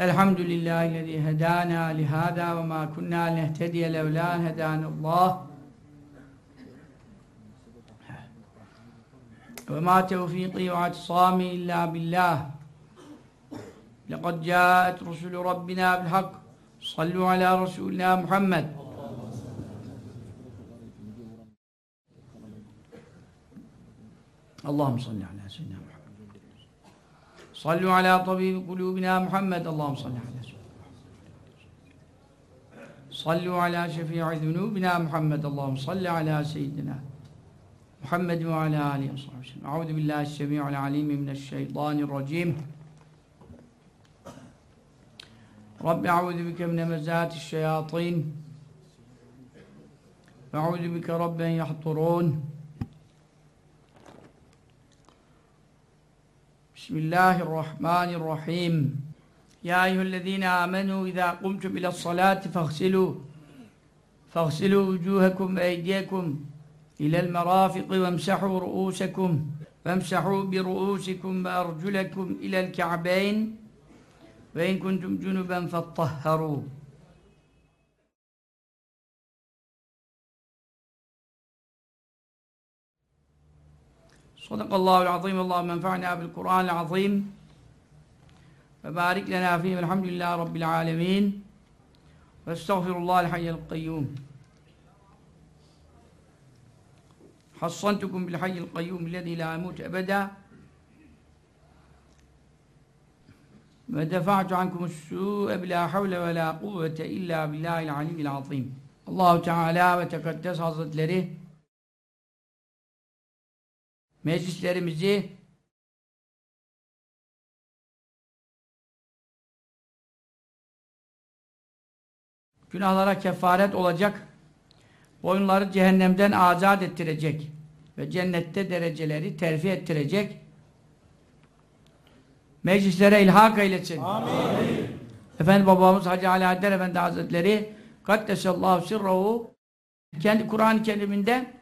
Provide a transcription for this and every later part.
الحمد لله الذي هدانا لهذا وما كنا لنهتدي لولا أن هدانا الله. وما توفيقي واعتصامي إلا بالله. لقد جاءت رسل ربنا بالحق. صلوا على رسولنا محمد. اللهم صل على سيدنا Sallu ala tabibi kulubina Muhammed. Allahum salli ala Sallu ala şefi'i zunubina Muhammed. Allahum salli ala seyyidina Muhammed ve ala alihi ve sahbihi. Euzu billahi semi'ul alim mineşşeytanirracim. Rabbi euzu bike min mezatiş şeyatin. Ve euzu bike rabben yahturun. بسم الله الرحمن الرحيم يا أيها الذين آمنوا إذا قمتم إلى الصلاة فاغسلوا فاغسلوا وجوهكم وأيديكم إلى المرافق وامسحوا رؤوسكم وامسحوا برؤوسكم وأرجلكم إلى الكعبين وإن كنتم جنبا فاطهروا صدق الله العظيم. اللهم انفعنا بالقرآن العظيم. وبارك لنا فيه والحمد لله رب العالمين. واستغفر الله الحي القيوم. حصنتكم بالحي القيوم الذي لا يموت أبدا. ودفعت عنكم السوء بلا حول ولا قوة إلا بالله العلي العظيم. Allahu Teala ve Tekaddes Hazretleri meclislerimizi günahlara kefaret olacak boyunları cehennemden azat ettirecek ve cennette dereceleri terfi ettirecek meclislere ilhak eylesin. Amin. Efendi babamız Hacı Ali Haydar Efendi Hazretleri Kaddesallahu sirruhu kendi Kur'an-ı Kerim'inde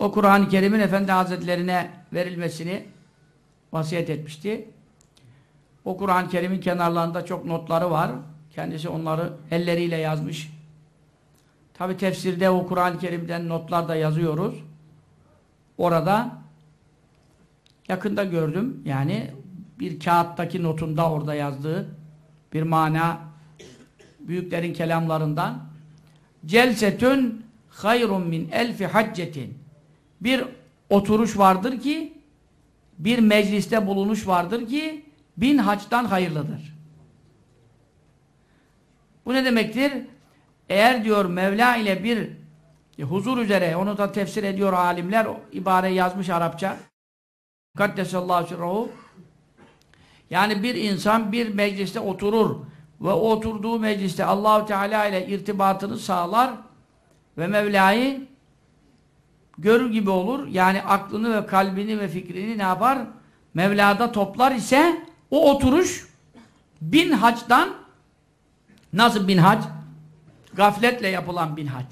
o Kur'an-ı Kerim'in Efendi Hazretlerine verilmesini vasiyet etmişti. O Kur'an-ı Kerim'in kenarlarında çok notları var. Kendisi onları elleriyle yazmış. Tabi tefsirde o Kur'an-ı Kerim'den notlar da yazıyoruz. Orada yakında gördüm. Yani bir kağıttaki notunda orada yazdığı bir mana büyüklerin kelamlarından celsetün hayrun min elfi haccetin bir oturuş vardır ki bir mecliste bulunuş vardır ki bin haçtan hayırlıdır. Bu ne demektir? Eğer diyor Mevla ile bir huzur üzere, onu da tefsir ediyor alimler, ibare yazmış Arapça. Kaddesallahu sirruhu yani bir insan bir mecliste oturur ve oturduğu mecliste Allahu Teala ile irtibatını sağlar ve Mevla'yı görür gibi olur. Yani aklını ve kalbini ve fikrini ne yapar? Mevla'da toplar ise o oturuş bin hacdan nasıl bin hac? Gafletle yapılan bin hac.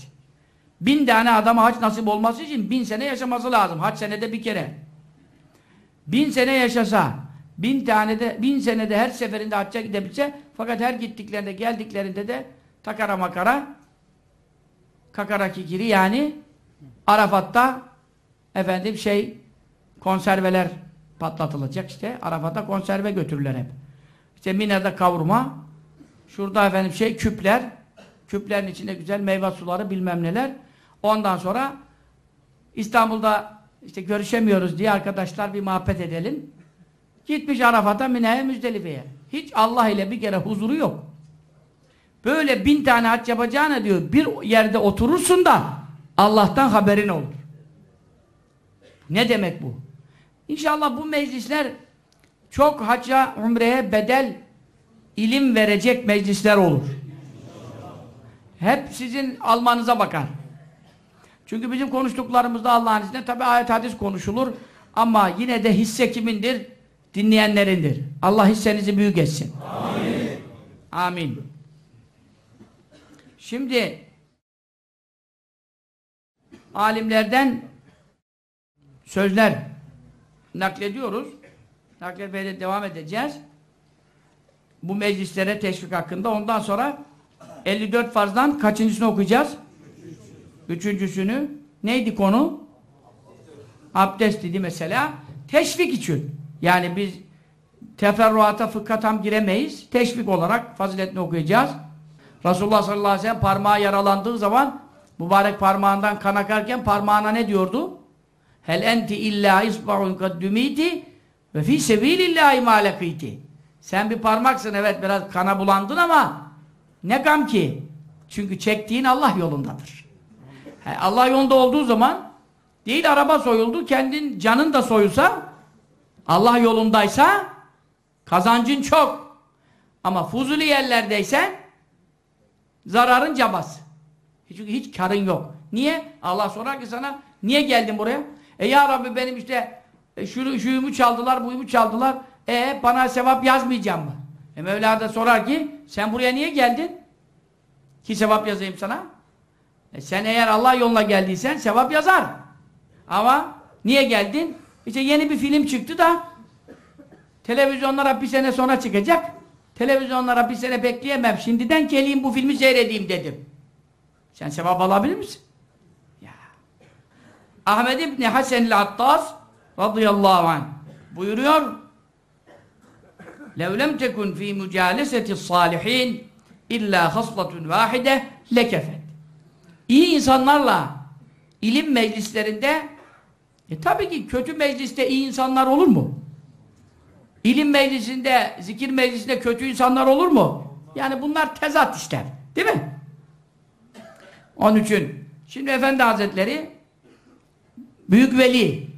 Bin tane adama hac nasip olması için bin sene yaşaması lazım. Hac senede bir kere. Bin sene yaşasa, bin tane de, bin senede her seferinde hacca gidebilse, fakat her gittiklerinde, geldiklerinde de takara makara, kakara kikiri yani Arafat'ta efendim şey konserveler patlatılacak işte. Arafat'a konserve götürürler hep. İşte Mina'da kavurma, şurada efendim şey küpler, küplerin içinde güzel meyve suları bilmem neler. Ondan sonra İstanbul'da işte görüşemiyoruz diye arkadaşlar bir muhabbet edelim. Gitmiş Arafat'a, Mina'ya, Müzdelife'ye. Hiç Allah ile bir kere huzuru yok. Böyle bin tane hac yapacağına diyor, bir yerde oturursun da Allah'tan haberin olur. Ne demek bu? İnşallah bu meclisler çok hacca, umreye bedel ilim verecek meclisler olur. Hep sizin almanıza bakar. Çünkü bizim konuştuklarımızda Allah'ın izniyle tabi ayet hadis konuşulur ama yine de hisse kimindir? Dinleyenlerindir. Allah hissenizi büyük etsin. Amin. Amin. Şimdi alimlerden sözler naklediyoruz. Nakletmeye de devam edeceğiz. bu meclislere teşvik hakkında. Ondan sonra 54 farzdan kaçıncısını okuyacağız? Üçüncüsünü. Neydi konu? Abdest dedi mesela. Teşvik için. Yani biz teferruata fıkha tam giremeyiz. Teşvik olarak faziletini okuyacağız. Resulullah sallallahu aleyhi ve sellem parmağı yaralandığı zaman mübarek parmağından kan akarken parmağına ne diyordu? Hel enti illa isba'un kaddümiti ve fi sebilillahi ma lekiti. Sen bir parmaksın evet biraz kana bulandın ama ne gam ki? Çünkü çektiğin Allah yolundadır. Allah yolunda olduğu zaman değil araba soyuldu, kendin canın da soyulsa Allah yolundaysa kazancın çok. Ama fuzuli yerlerdeysen zararın cabası. Çünkü hiç karın yok. Niye? Allah sorar ki sana niye geldin buraya? E ya Rabbi benim işte e, şu, şuyumu çaldılar, buyumu çaldılar. E bana sevap yazmayacağım mı? E Mevla da sorar ki sen buraya niye geldin? Ki sevap yazayım sana. E sen eğer Allah yoluna geldiysen sevap yazar. Ama niye geldin? İşte yeni bir film çıktı da televizyonlara bir sene sonra çıkacak. Televizyonlara bir sene bekleyemem. Şimdiden geleyim bu filmi seyredeyim dedim. Sen sevap alabilir misin? Ya. Ahmed İbni Hasen'l Attas radıyallahu anh buyuruyor لَوْ لَمْ تَكُنْ ف۪ي مُجَالَسَةِ الصَّالِح۪ينَ اِلَّا خَصْلَةٌ وَاحِدَةٌ lekefet. İyi insanlarla ilim meclislerinde e tabii ki kötü mecliste iyi insanlar olur mu? İlim meclisinde, zikir meclisinde kötü insanlar olur mu? Yani bunlar tezat işler. Değil mi? Onun için şimdi Efendi Hazretleri büyük veli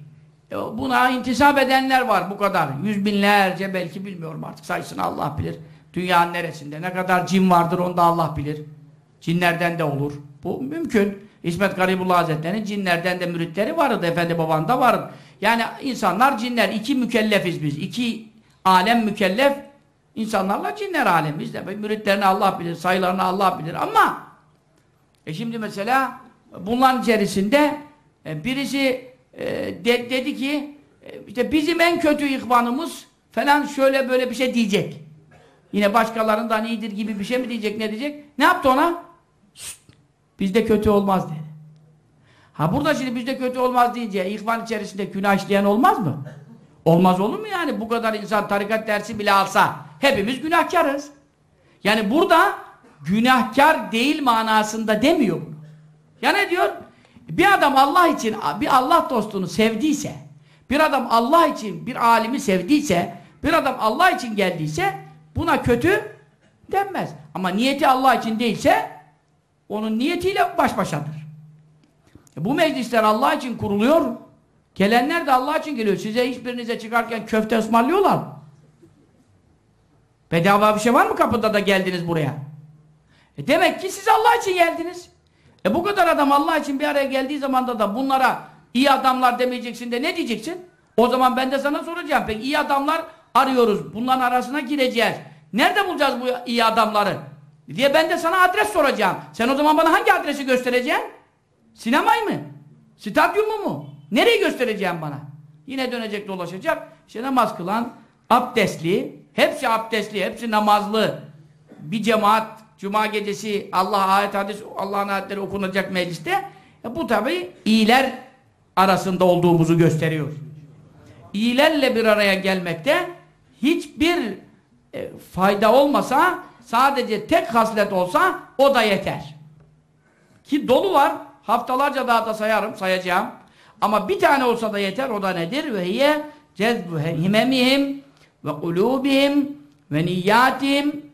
e, buna intisap edenler var bu kadar. Yüz binlerce belki bilmiyorum artık sayısını Allah bilir. Dünyanın neresinde ne kadar cin vardır onu da Allah bilir. Cinlerden de olur. Bu mümkün. İsmet Garibullah Hazretleri'nin cinlerden de müritleri vardı. Efendi baban da vardı. Yani insanlar cinler. iki mükellefiz biz. İki alem mükellef. insanlarla cinler alemi. İşte müritlerini Allah bilir. Sayılarını Allah bilir. Ama e şimdi mesela bunların içerisinde e, birisi e, de, dedi ki e, işte bizim en kötü ihvanımız falan şöyle böyle bir şey diyecek. Yine başkalarından iyidir gibi bir şey mi diyecek ne diyecek? Ne yaptı ona? Bizde kötü olmaz dedi. Ha burada şimdi bizde kötü olmaz deyince ihvan içerisinde günah işleyen olmaz mı? Olmaz olur mu yani? Bu kadar insan tarikat dersi bile alsa hepimiz günahkarız. Yani burada günahkar değil manasında demiyor bunu. Ya ne diyor? Bir adam Allah için bir Allah dostunu sevdiyse, bir adam Allah için bir alimi sevdiyse, bir adam Allah için geldiyse buna kötü denmez. Ama niyeti Allah için değilse onun niyetiyle baş başadır. E bu meclisler Allah için kuruluyor. Gelenler de Allah için geliyor. Size hiçbirinize çıkarken köfte ısmarlıyorlar. Bedava bir şey var mı kapıda da geldiniz buraya? E demek ki siz Allah için geldiniz. E bu kadar adam Allah için bir araya geldiği zaman da bunlara iyi adamlar demeyeceksin de ne diyeceksin? O zaman ben de sana soracağım. Peki iyi adamlar arıyoruz. Bunların arasına gireceğiz. Nerede bulacağız bu iyi adamları? diye ben de sana adres soracağım. Sen o zaman bana hangi adresi göstereceksin? Sinemayı mı? Stadyumu mu? Nereyi göstereceğim bana? Yine dönecek dolaşacak. İşte namaz kılan, abdestli, hepsi abdestli, hepsi namazlı. Bir cemaat, cuma gecesi Allah ayet hadis, Allah'ın ayetleri okunacak mecliste. E bu tabi iyiler arasında olduğumuzu gösteriyor. İyilerle bir araya gelmekte hiçbir e, fayda olmasa sadece tek haslet olsa o da yeter. Ki dolu var. Haftalarca daha da sayarım, sayacağım. Ama bir tane olsa da yeter. O da nedir? Ve hiye cezbu himemihim ve kulubihim ve niyyatihim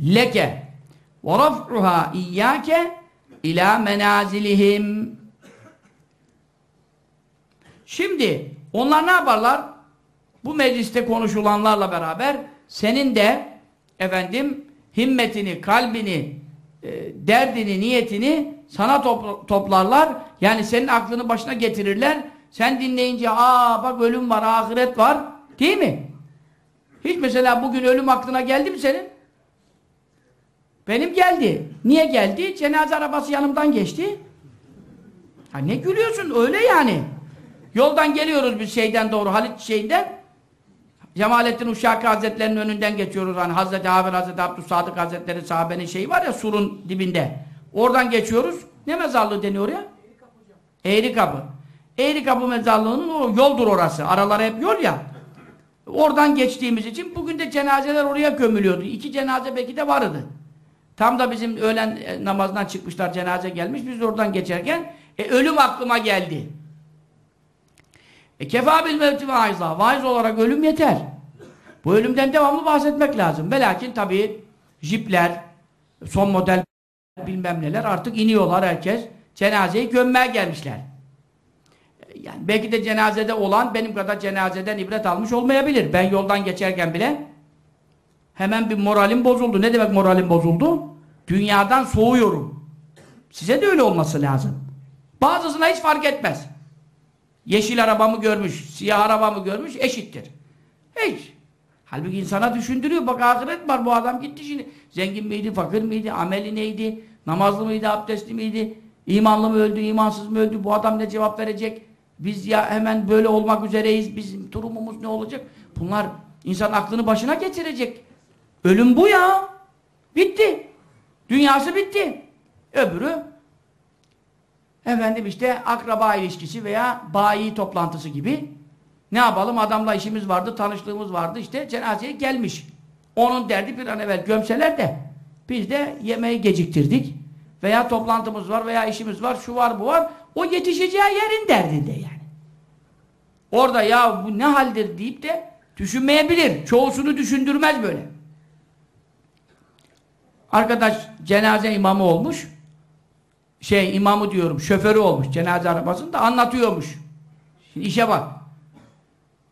leke ve raf'uha iyyake ila menazilihim Şimdi onlar ne yaparlar? Bu mecliste konuşulanlarla beraber senin de efendim himmetini, kalbini, e, derdini, niyetini sana topl toplarlar. Yani senin aklını başına getirirler. Sen dinleyince aa bak ölüm var, ahiret var. Değil mi? Hiç mesela bugün ölüm aklına geldi mi senin? Benim geldi. Niye geldi? Cenaze arabası yanımdan geçti. Ha ne gülüyorsun? Öyle yani. Yoldan geliyoruz bir şeyden doğru Halit şeyinden. Cemalettin Uşşaki Hazretleri'nin önünden geçiyoruz. Hani Hazreti Haber, Hazreti Abdüssadık Hazretleri sahabenin şeyi var ya surun dibinde. Oradan geçiyoruz. Ne mezarlığı deniyor ya? Eğri kapı. Eğri kapı mezarlığının o yoldur orası. Araları hep yol ya. Oradan geçtiğimiz için bugün de cenazeler oraya gömülüyordu. İki cenaze belki de vardı. Tam da bizim öğlen e, namazdan çıkmışlar cenaze gelmiş. Biz oradan geçerken e, ölüm aklıma geldi. E kefa bil mevti vaizla. Vaiz olarak ölüm yeter. Bu ölümden devamlı bahsetmek lazım. Ve lakin tabii jipler, son model bilmem neler artık iniyorlar herkes. Cenazeyi gömmeye gelmişler. E, yani belki de cenazede olan benim kadar cenazeden ibret almış olmayabilir. Ben yoldan geçerken bile hemen bir moralim bozuldu. Ne demek moralim bozuldu? Dünyadan soğuyorum. Size de öyle olması lazım. Bazısına hiç fark etmez. Yeşil arabamı görmüş, siyah arabamı görmüş, eşittir. Hiç. Halbuki insana düşündürüyor. Bak ahiret var bu adam gitti şimdi. Zengin miydi, fakir miydi, ameli neydi, namazlı mıydı, abdestli miydi, imanlı mı öldü, imansız mı öldü, bu adam ne cevap verecek? Biz ya hemen böyle olmak üzereyiz, bizim durumumuz ne olacak? Bunlar insan aklını başına getirecek. Ölüm bu ya. Bitti. Dünyası bitti. Öbürü efendim işte akraba ilişkisi veya bayi toplantısı gibi ne yapalım adamla işimiz vardı, tanıştığımız vardı işte cenazeye gelmiş. Onun derdi bir an evvel gömseler de biz de yemeği geciktirdik veya toplantımız var veya işimiz var, şu var bu var o yetişeceği yerin derdinde yani. Orada ya bu ne haldir deyip de düşünmeyebilir. Çoğusunu düşündürmez böyle. Arkadaş cenaze imamı olmuş. Şey imamı diyorum, şoförü olmuş cenaze arabasında anlatıyormuş. Şimdi işe bak.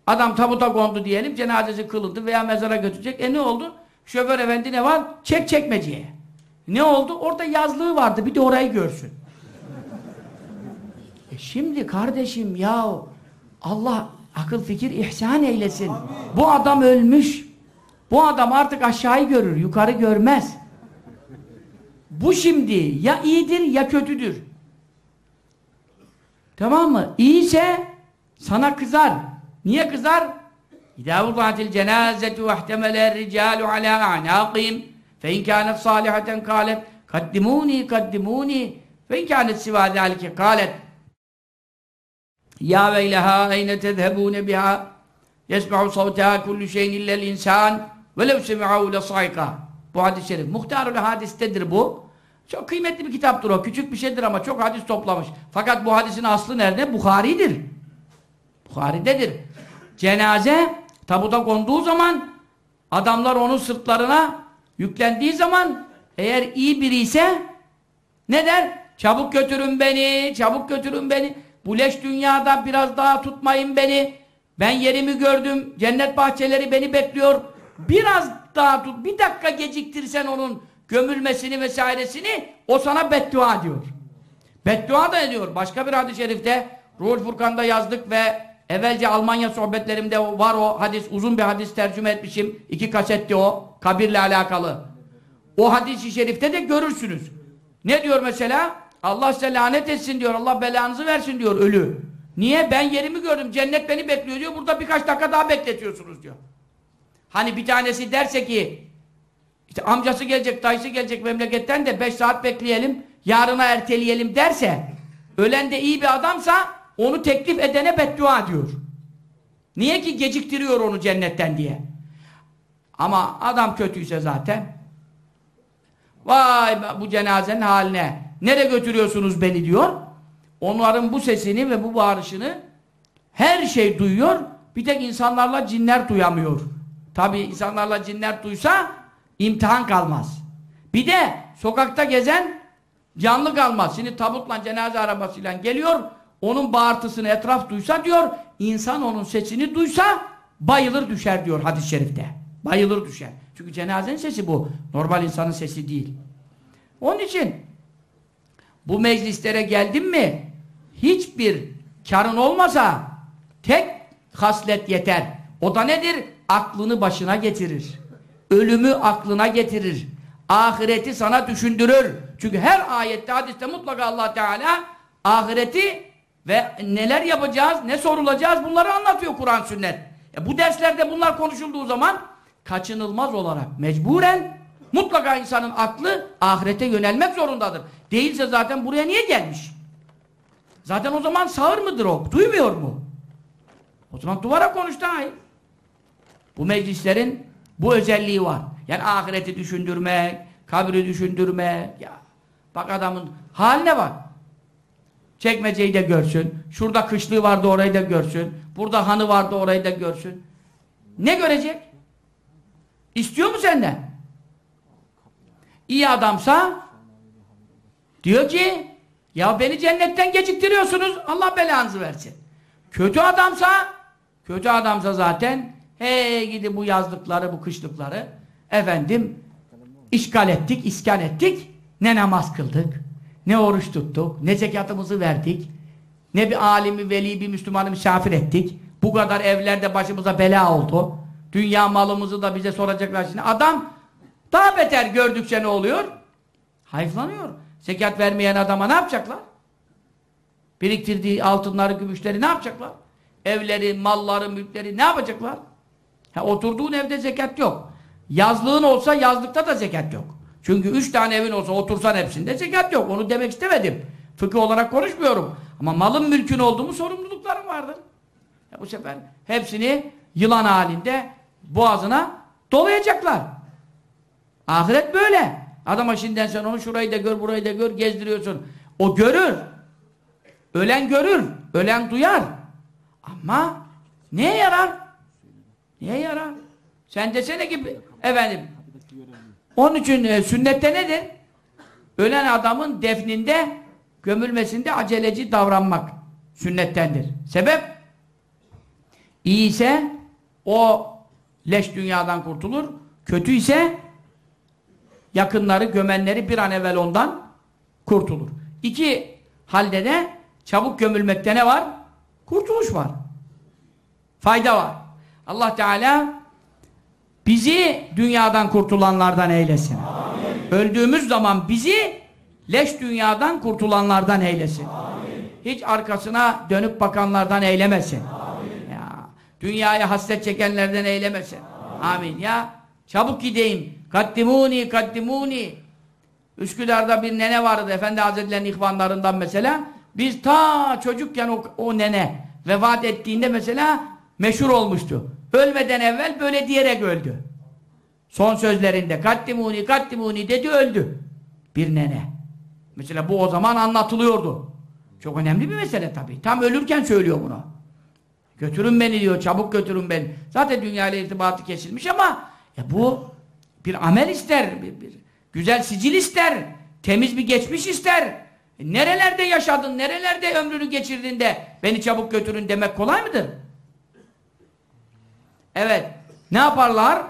Adam tabuta kondu diyelim, cenazesi kılındı veya mezara götürecek. E ne oldu? Şoför efendi ne var? Çek çekmeceye. Ne oldu? Orada yazlığı vardı, bir de orayı görsün. E şimdi kardeşim ya Allah akıl fikir ihsan eylesin. Bu adam ölmüş. Bu adam artık aşağıyı görür, yukarı görmez. Bu şimdi ya iyidir ya kötüdür. Tamam mı? İyiyse sana kızar. Niye kızar? İzâ vudâtil cenâzetu vehtemele ricâlu alâ a'nâqihim fe in kânet sâlihaten kâlet kaddimûni kaddimûni fe in kânet sivâ zâlike kâlet ya veyleha eyne tezhebûne biha yesma'u savtâ kullu şeyin illel insân velev semi'âhu lesâika bu hadis-i şerif. Muhtarul hadistedir bu. Çok kıymetli bir kitaptır o. Küçük bir şeydir ama çok hadis toplamış. Fakat bu hadisin aslı nerede? Bukhari'dir. Bukhari'dedir. Cenaze tabuta konduğu zaman adamlar onun sırtlarına yüklendiği zaman eğer iyi biri ise ne der? Çabuk götürün beni, çabuk götürün beni. Bu leş dünyada biraz daha tutmayın beni. Ben yerimi gördüm. Cennet bahçeleri beni bekliyor. Biraz daha tut. Bir dakika geciktirsen onun gömülmesini vesairesini o sana beddua diyor. Beddua da ediyor. Başka bir hadis-i şerifte Ruhul Furkan'da yazdık ve evvelce Almanya sohbetlerimde var o hadis. Uzun bir hadis tercüme etmişim. İki kasetti o. Kabirle alakalı. O hadis-i şerifte de görürsünüz. Ne diyor mesela? Allah size lanet etsin diyor. Allah belanızı versin diyor ölü. Niye? Ben yerimi gördüm. Cennet beni bekliyor diyor. Burada birkaç dakika daha bekletiyorsunuz diyor. Hani bir tanesi derse ki işte amcası gelecek, dayısı gelecek memleketten de 5 saat bekleyelim, yarına erteleyelim derse ölen de iyi bir adamsa onu teklif edene beddua diyor. Niye ki geciktiriyor onu cennetten diye. Ama adam kötüyse zaten vay bu cenazenin haline nereye götürüyorsunuz beni diyor. Onların bu sesini ve bu bağırışını her şey duyuyor. Bir tek insanlarla cinler duyamıyor. Tabi insanlarla cinler duysa imtihan kalmaz. Bir de sokakta gezen canlı kalmaz. Şimdi tabutla cenaze arabasıyla geliyor, onun bağırtısını etraf duysa diyor, insan onun sesini duysa bayılır düşer diyor hadis-i şerifte. Bayılır düşer. Çünkü cenazenin sesi bu. Normal insanın sesi değil. Onun için bu meclislere geldin mi hiçbir karın olmasa tek haslet yeter. O da nedir? Aklını başına getirir ölümü aklına getirir. Ahireti sana düşündürür. Çünkü her ayette, hadiste mutlaka allah Teala ahireti ve neler yapacağız, ne sorulacağız bunları anlatıyor Kur'an sünnet. E bu derslerde bunlar konuşulduğu zaman kaçınılmaz olarak mecburen mutlaka insanın aklı ahirete yönelmek zorundadır. Değilse zaten buraya niye gelmiş? Zaten o zaman sağır mıdır o? Duymuyor mu? O zaman duvara konuştu hayır. Bu meclislerin bu özelliği var. Yani ahireti düşündürmek, kabri düşündürmek. Ya. Bak adamın haline bak. Çekmeceyi de görsün. Şurada kışlığı vardı orayı da görsün. Burada hanı vardı orayı da görsün. Ne görecek? İstiyor mu senden? İyi adamsa diyor ki ya beni cennetten geciktiriyorsunuz Allah belanızı versin. Kötü adamsa kötü adamsa zaten hey gidi bu yazlıkları bu kışlıkları efendim işgal ettik, iskan ettik ne namaz kıldık ne oruç tuttuk, ne zekatımızı verdik ne bir alimi, veli, bir Müslümanı misafir ettik bu kadar evlerde başımıza bela oldu dünya malımızı da bize soracaklar şimdi adam daha beter gördükçe ne oluyor? hayıflanıyor zekat vermeyen adama ne yapacaklar? biriktirdiği altınları, gümüşleri ne yapacaklar? Evleri, malları, mülkleri ne yapacaklar? Ha, oturduğun evde zekat yok. Yazlığın olsa yazlıkta da zekat yok. Çünkü üç tane evin olsa otursan hepsinde zekat yok. Onu demek istemedim. Fıkıh olarak konuşmuyorum. Ama malın mülkün olduğu mu sorumlulukların vardır. Ya bu sefer hepsini yılan halinde boğazına dolayacaklar. Ahiret böyle. Adama şimdiden sen onu şurayı da gör, burayı da gör, gezdiriyorsun. O görür. Ölen görür, ölen duyar. Ama neye yarar? Neye yarar? Sen desene ki efendim onun için e, sünnette nedir? Ölen adamın defninde gömülmesinde aceleci davranmak sünnettendir. Sebep? İyi ise o leş dünyadan kurtulur. Kötü ise yakınları, gömenleri bir an evvel ondan kurtulur. İki halde de çabuk gömülmekte ne var? Kurtuluş var. Fayda var. Allah Teala bizi dünyadan kurtulanlardan eylesin. Amin. Öldüğümüz zaman bizi leş dünyadan kurtulanlardan eylesin. Amin. Hiç arkasına dönüp bakanlardan eylemesin. Amin. Ya, dünyaya hasret çekenlerden eylemesin. Amin. Amin. Ya çabuk gideyim. Kaddimuni, kaddimuni. Üsküdar'da bir nene vardı. Efendi Hazretleri'nin ihvanlarından mesela. Biz ta çocukken o, o nene vefat ettiğinde mesela meşhur olmuştu. Ölmeden evvel böyle diyerek öldü. Son sözlerinde kaddimuni kaddimuni dedi öldü. Bir nene. Mesela bu o zaman anlatılıyordu. Çok önemli bir mesele tabii. Tam ölürken söylüyor bunu. Götürün beni diyor, çabuk götürün beni. Zaten dünyayla irtibatı kesilmiş ama ya bu bir amel ister, bir, bir güzel sicil ister, temiz bir geçmiş ister. E, nerelerde yaşadın, nerelerde ömrünü geçirdin de beni çabuk götürün demek kolay mıdır? Evet. Ne yaparlar?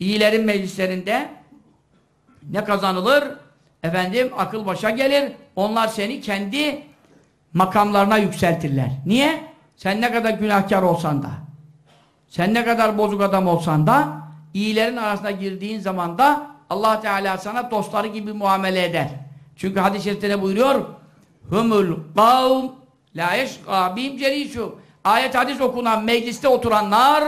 İyilerin meclislerinde ne kazanılır? Efendim akıl başa gelir. Onlar seni kendi makamlarına yükseltirler. Niye? Sen ne kadar günahkar olsan da sen ne kadar bozuk adam olsan da iyilerin arasına girdiğin zaman da allah Teala sana dostları gibi muamele eder. Çünkü hadis-i şerifte ne buyuruyor? Humul kavm la yeşkâ bim Ayet hadis okunan mecliste oturanlar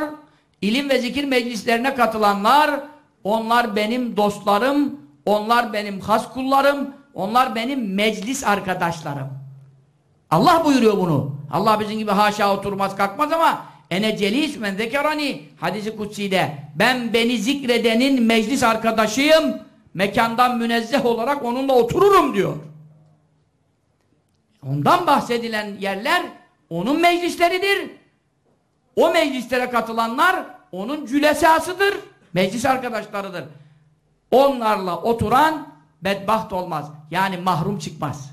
İlim ve zikir meclislerine katılanlar, onlar benim dostlarım, onlar benim has kullarım, onlar benim meclis arkadaşlarım. Allah buyuruyor bunu. Allah bizim gibi haşa oturmaz kalkmaz ama ene celis men zekerani hadisi kutsi'de ben beni zikredenin meclis arkadaşıyım mekandan münezzeh olarak onunla otururum diyor. Ondan bahsedilen yerler onun meclisleridir. O meclislere katılanlar onun cülesasıdır. Meclis arkadaşlarıdır. Onlarla oturan bedbaht olmaz. Yani mahrum çıkmaz.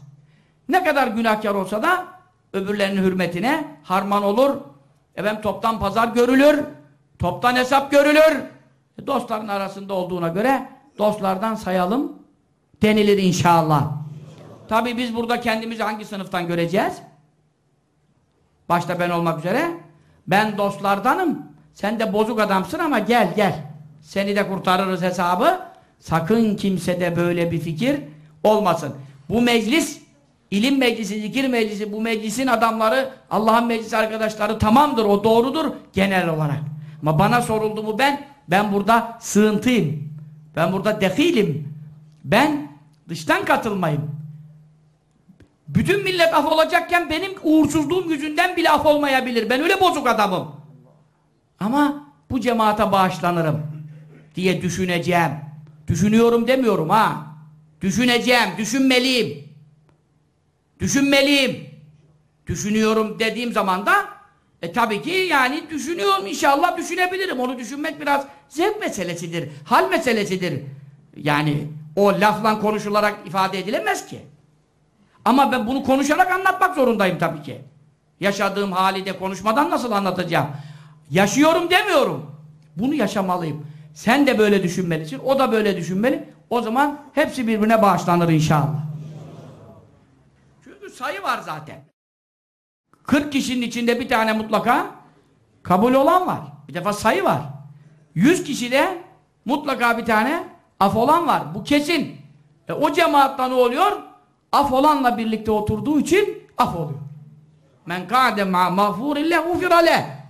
Ne kadar günahkar olsa da öbürlerinin hürmetine harman olur. Efendim toptan pazar görülür. Toptan hesap görülür. E, dostların arasında olduğuna göre dostlardan sayalım denilir inşallah. Tabi biz burada kendimizi hangi sınıftan göreceğiz? Başta ben olmak üzere ben dostlardanım. Sen de bozuk adamsın ama gel gel. Seni de kurtarırız hesabı. Sakın kimsede böyle bir fikir olmasın. Bu meclis, ilim meclisi, zikir meclisi, bu meclisin adamları, Allah'ın meclis arkadaşları tamamdır, o doğrudur genel olarak. Ama bana soruldu mu ben, ben burada sığıntıyım. Ben burada dehilim. Ben dıştan katılmayım. Bütün millet af olacakken benim uğursuzluğum yüzünden bile af olmayabilir. Ben öyle bozuk adamım. Ama bu cemaate bağışlanırım diye düşüneceğim. Düşünüyorum demiyorum ha. Düşüneceğim, düşünmeliyim. Düşünmeliyim. Düşünüyorum dediğim zaman da e tabii ki yani düşünüyorum inşallah düşünebilirim. Onu düşünmek biraz zevk meselesidir. Hal meselesidir. Yani o lafla konuşularak ifade edilemez ki. Ama ben bunu konuşarak anlatmak zorundayım tabii ki. Yaşadığım hali de konuşmadan nasıl anlatacağım? Yaşıyorum demiyorum. Bunu yaşamalıyım. Sen de böyle düşünmelisin, o da böyle düşünmeli. O zaman hepsi birbirine bağışlanır inşallah. Çünkü sayı var zaten. 40 kişinin içinde bir tane mutlaka kabul olan var. Bir defa sayı var. 100 kişide mutlaka bir tane af olan var. Bu kesin. E, o cemaatta ne oluyor? Af olanla birlikte oturduğu için af oluyor. Men kâde mâ mağfûrille ufirale.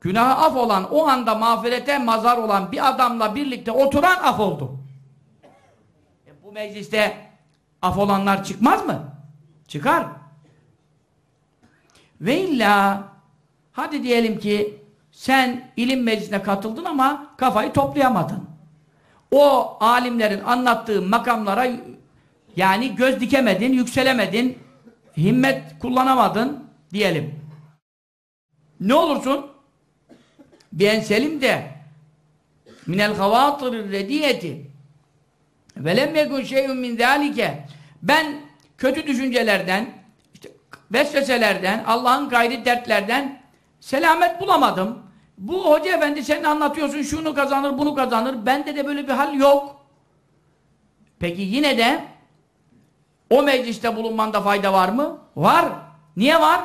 Günahı af olan, o anda mağfirete mazar olan bir adamla birlikte oturan af oldu. E, bu mecliste af olanlar çıkmaz mı? Çıkar. Ve illa hadi diyelim ki sen ilim meclisine katıldın ama kafayı toplayamadın. O alimlerin anlattığı makamlara yani göz dikemedin, yükselemedin, himmet kullanamadın diyelim. Ne olursun? Ben selim de minel havâtırı rediyeti ve lem yekun şeyun min zâlike ben kötü düşüncelerden işte vesveselerden Allah'ın gayri dertlerden selamet bulamadım. Bu hoca efendi sen anlatıyorsun şunu kazanır bunu kazanır bende de böyle bir hal yok. Peki yine de o mecliste bulunmanda fayda var mı? Var. Niye var?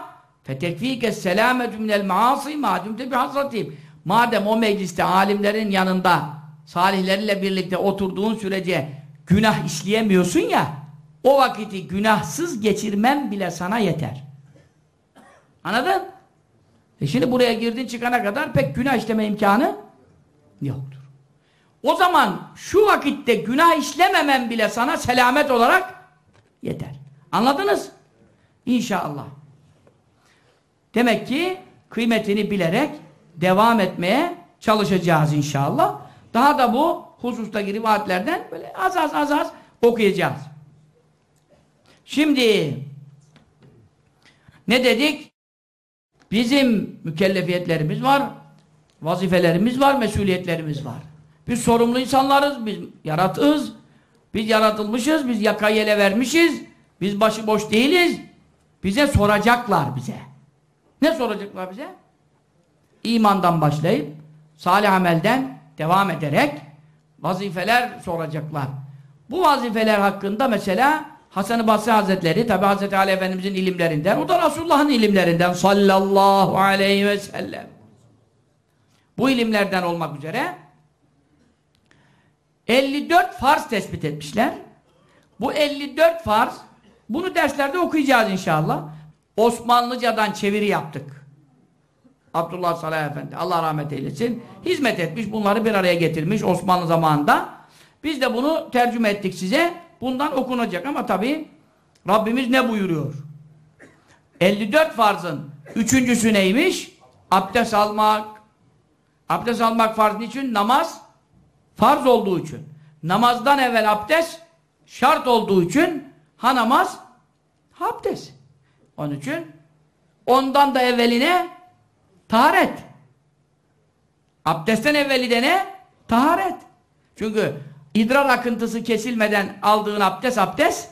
فَتَكْف۪يكَ السَّلَامَةُ مِنَ الْمَعَاصِي مَعَدُمْ بِحَسْرَتِهِمْ Madem o mecliste alimlerin yanında salihlerle birlikte oturduğun sürece günah işleyemiyorsun ya o vakiti günahsız geçirmem bile sana yeter. Anladın? E şimdi buraya girdin çıkana kadar pek günah işleme imkanı yoktur. O zaman şu vakitte günah işlememen bile sana selamet olarak yeter. Anladınız? İnşallah. Demek ki kıymetini bilerek devam etmeye çalışacağız inşallah. Daha da bu husustaki rivayetlerden böyle az az az az okuyacağız. Şimdi ne dedik? Bizim mükellefiyetlerimiz var, vazifelerimiz var, mesuliyetlerimiz var. Biz sorumlu insanlarız, biz yaratığız, biz yaratılmışız, biz yakayı ele vermişiz, biz başıboş değiliz. Bize soracaklar bize. Ne soracaklar bize? İmandan başlayıp, salih amelden devam ederek vazifeler soracaklar. Bu vazifeler hakkında mesela Hasan-ı Basri Hazretleri, tabi Hazreti Ali Efendimizin ilimlerinden, o da Resulullah'ın ilimlerinden sallallahu aleyhi ve sellem. Bu ilimlerden olmak üzere 54 farz tespit etmişler. Bu 54 farz, bunu derslerde okuyacağız inşallah. Osmanlıcadan çeviri yaptık. Abdullah Salih Efendi, Allah rahmet eylesin, hizmet etmiş, bunları bir araya getirmiş Osmanlı zamanında. Biz de bunu tercüme ettik size. Bundan okunacak ama tabii Rabbimiz ne buyuruyor? 54 farzın üçüncüsü neymiş? Abdest almak. Abdest almak farz niçin? Namaz farz olduğu için. Namazdan evvel abdest şart olduğu için ha namaz ha abdest. Onun için ondan da evveline taharet. Abdestten evveli de ne? Taharet. Çünkü idrar akıntısı kesilmeden aldığın abdest abdest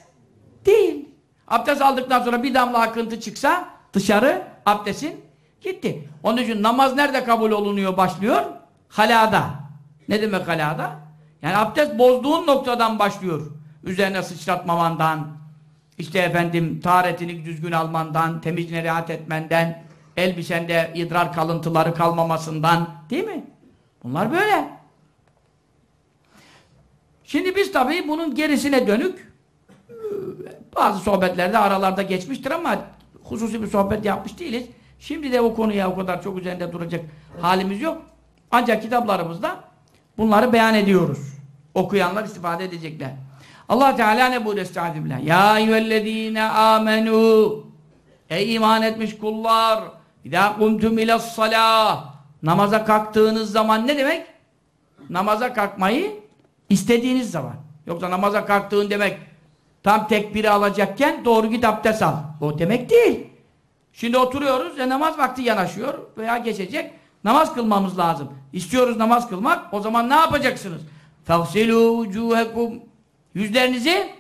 değil. Abdest aldıktan sonra bir damla akıntı çıksa dışarı abdestin gitti. Onun için namaz nerede kabul olunuyor başlıyor? Halada. Ne demek halada? Yani abdest bozduğun noktadan başlıyor. Üzerine sıçratmamandan, işte efendim taharetini düzgün almandan, temizliğine rahat etmenden, elbisende idrar kalıntıları kalmamasından, değil mi? Bunlar böyle. Şimdi biz tabii bunun gerisine dönük bazı sohbetlerde aralarda geçmiştir ama hususi bir sohbet yapmış değiliz. Şimdi de o konuya o kadar çok üzerinde duracak halimiz yok. Ancak kitaplarımızda bunları beyan ediyoruz. Okuyanlar istifade edecekler. Allah Teala ne buyuruyor estağfirullah? Ya eyyühellezine amenu Ey iman etmiş kullar İzâ kumtum ilas salah Namaza kalktığınız zaman ne demek? Namaza kalkmayı istediğiniz zaman. Yoksa namaza kalktığın demek tam tekbiri alacakken doğru git abdest al. O demek değil. Şimdi oturuyoruz ve namaz vakti yanaşıyor veya geçecek. Namaz kılmamız lazım. İstiyoruz namaz kılmak. O zaman ne yapacaksınız? فَغْسِلُوا وُجُوهَكُمْ Yüzlerinizi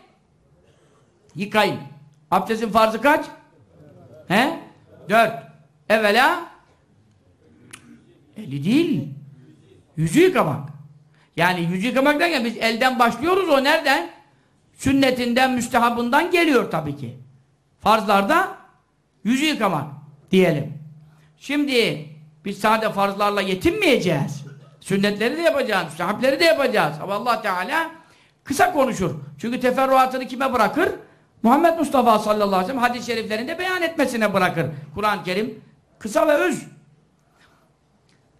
yıkayın. Abdestin farzı kaç? He? Dört. Evvela eli değil. Yüzü yıkamak. Yani yüzü yıkamak derken biz elden başlıyoruz o nereden? Sünnetinden, müstehabından geliyor tabii ki. Farzlarda yüzü yıkamak diyelim. Şimdi biz sadece farzlarla yetinmeyeceğiz. Sünnetleri de yapacağız, müstehapleri de yapacağız. Ama Allah Teala kısa konuşur. Çünkü teferruatını kime bırakır? Muhammed Mustafa sallallahu aleyhi ve sellem hadis-i şeriflerinde beyan etmesine bırakır. Kur'an-ı Kerim kısa ve öz.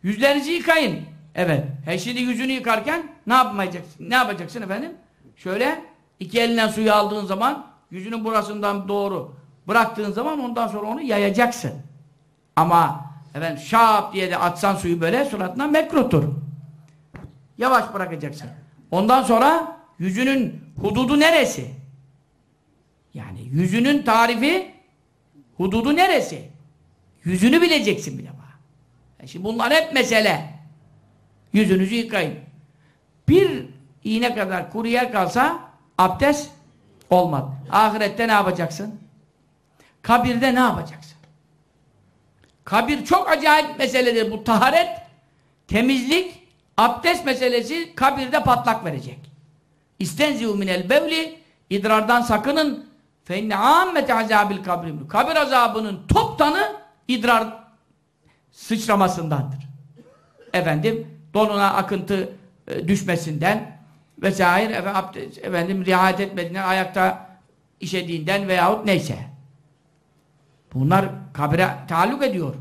Yüzlerinizi yıkayın. Evet. He şimdi yüzünü yıkarken ne yapmayacaksın? Ne yapacaksın efendim? Şöyle iki elinden suyu aldığın zaman yüzünün burasından doğru bıraktığın zaman ondan sonra onu yayacaksın. Ama efendim şap diye de atsan suyu böyle suratına mekruhtur. Yavaş bırakacaksın. Ondan sonra yüzünün hududu neresi? Yani yüzünün tarifi hududu neresi? Yüzünü bileceksin bir defa. E şimdi bunlar hep mesele. Yüzünüzü yıkayın. Bir iğne kadar kuru yer kalsa abdest olmaz. Ahirette ne yapacaksın? Kabirde ne yapacaksın? Kabir çok acayip meseledir. Bu taharet, temizlik, abdest meselesi kabirde patlak verecek. İstenzihu minel bevli idrardan sakının fe inne ammete azabil kabrim. Kabir azabının toptanı idrar sıçramasındandır. Efendim donuna akıntı e, düşmesinden vesaire efendim riayet etmediğinden ayakta işediğinden veyahut neyse. Bunlar kabire taalluk ediyor.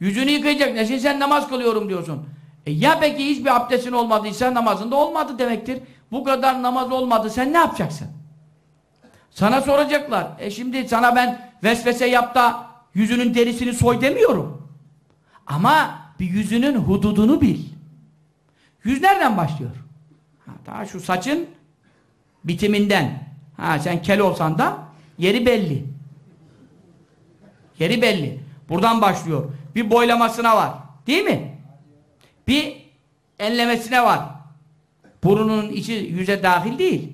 Yüzünü yıkayacak. Ne şimdi sen namaz kılıyorum diyorsun. E ya peki hiçbir abdestin olmadıysa namazında olmadı demektir. Bu kadar namaz olmadı sen ne yapacaksın? Sana soracaklar. E şimdi sana ben vesvese yap da yüzünün derisini soy demiyorum. Ama bir yüzünün hududunu bil. Yüz nereden başlıyor? Ha, daha şu saçın bitiminden. Ha sen kel olsan da yeri belli. Yeri belli. Buradan başlıyor. Bir boylamasına var. Değil mi? Bir enlemesine var. Burunun içi yüze dahil değil.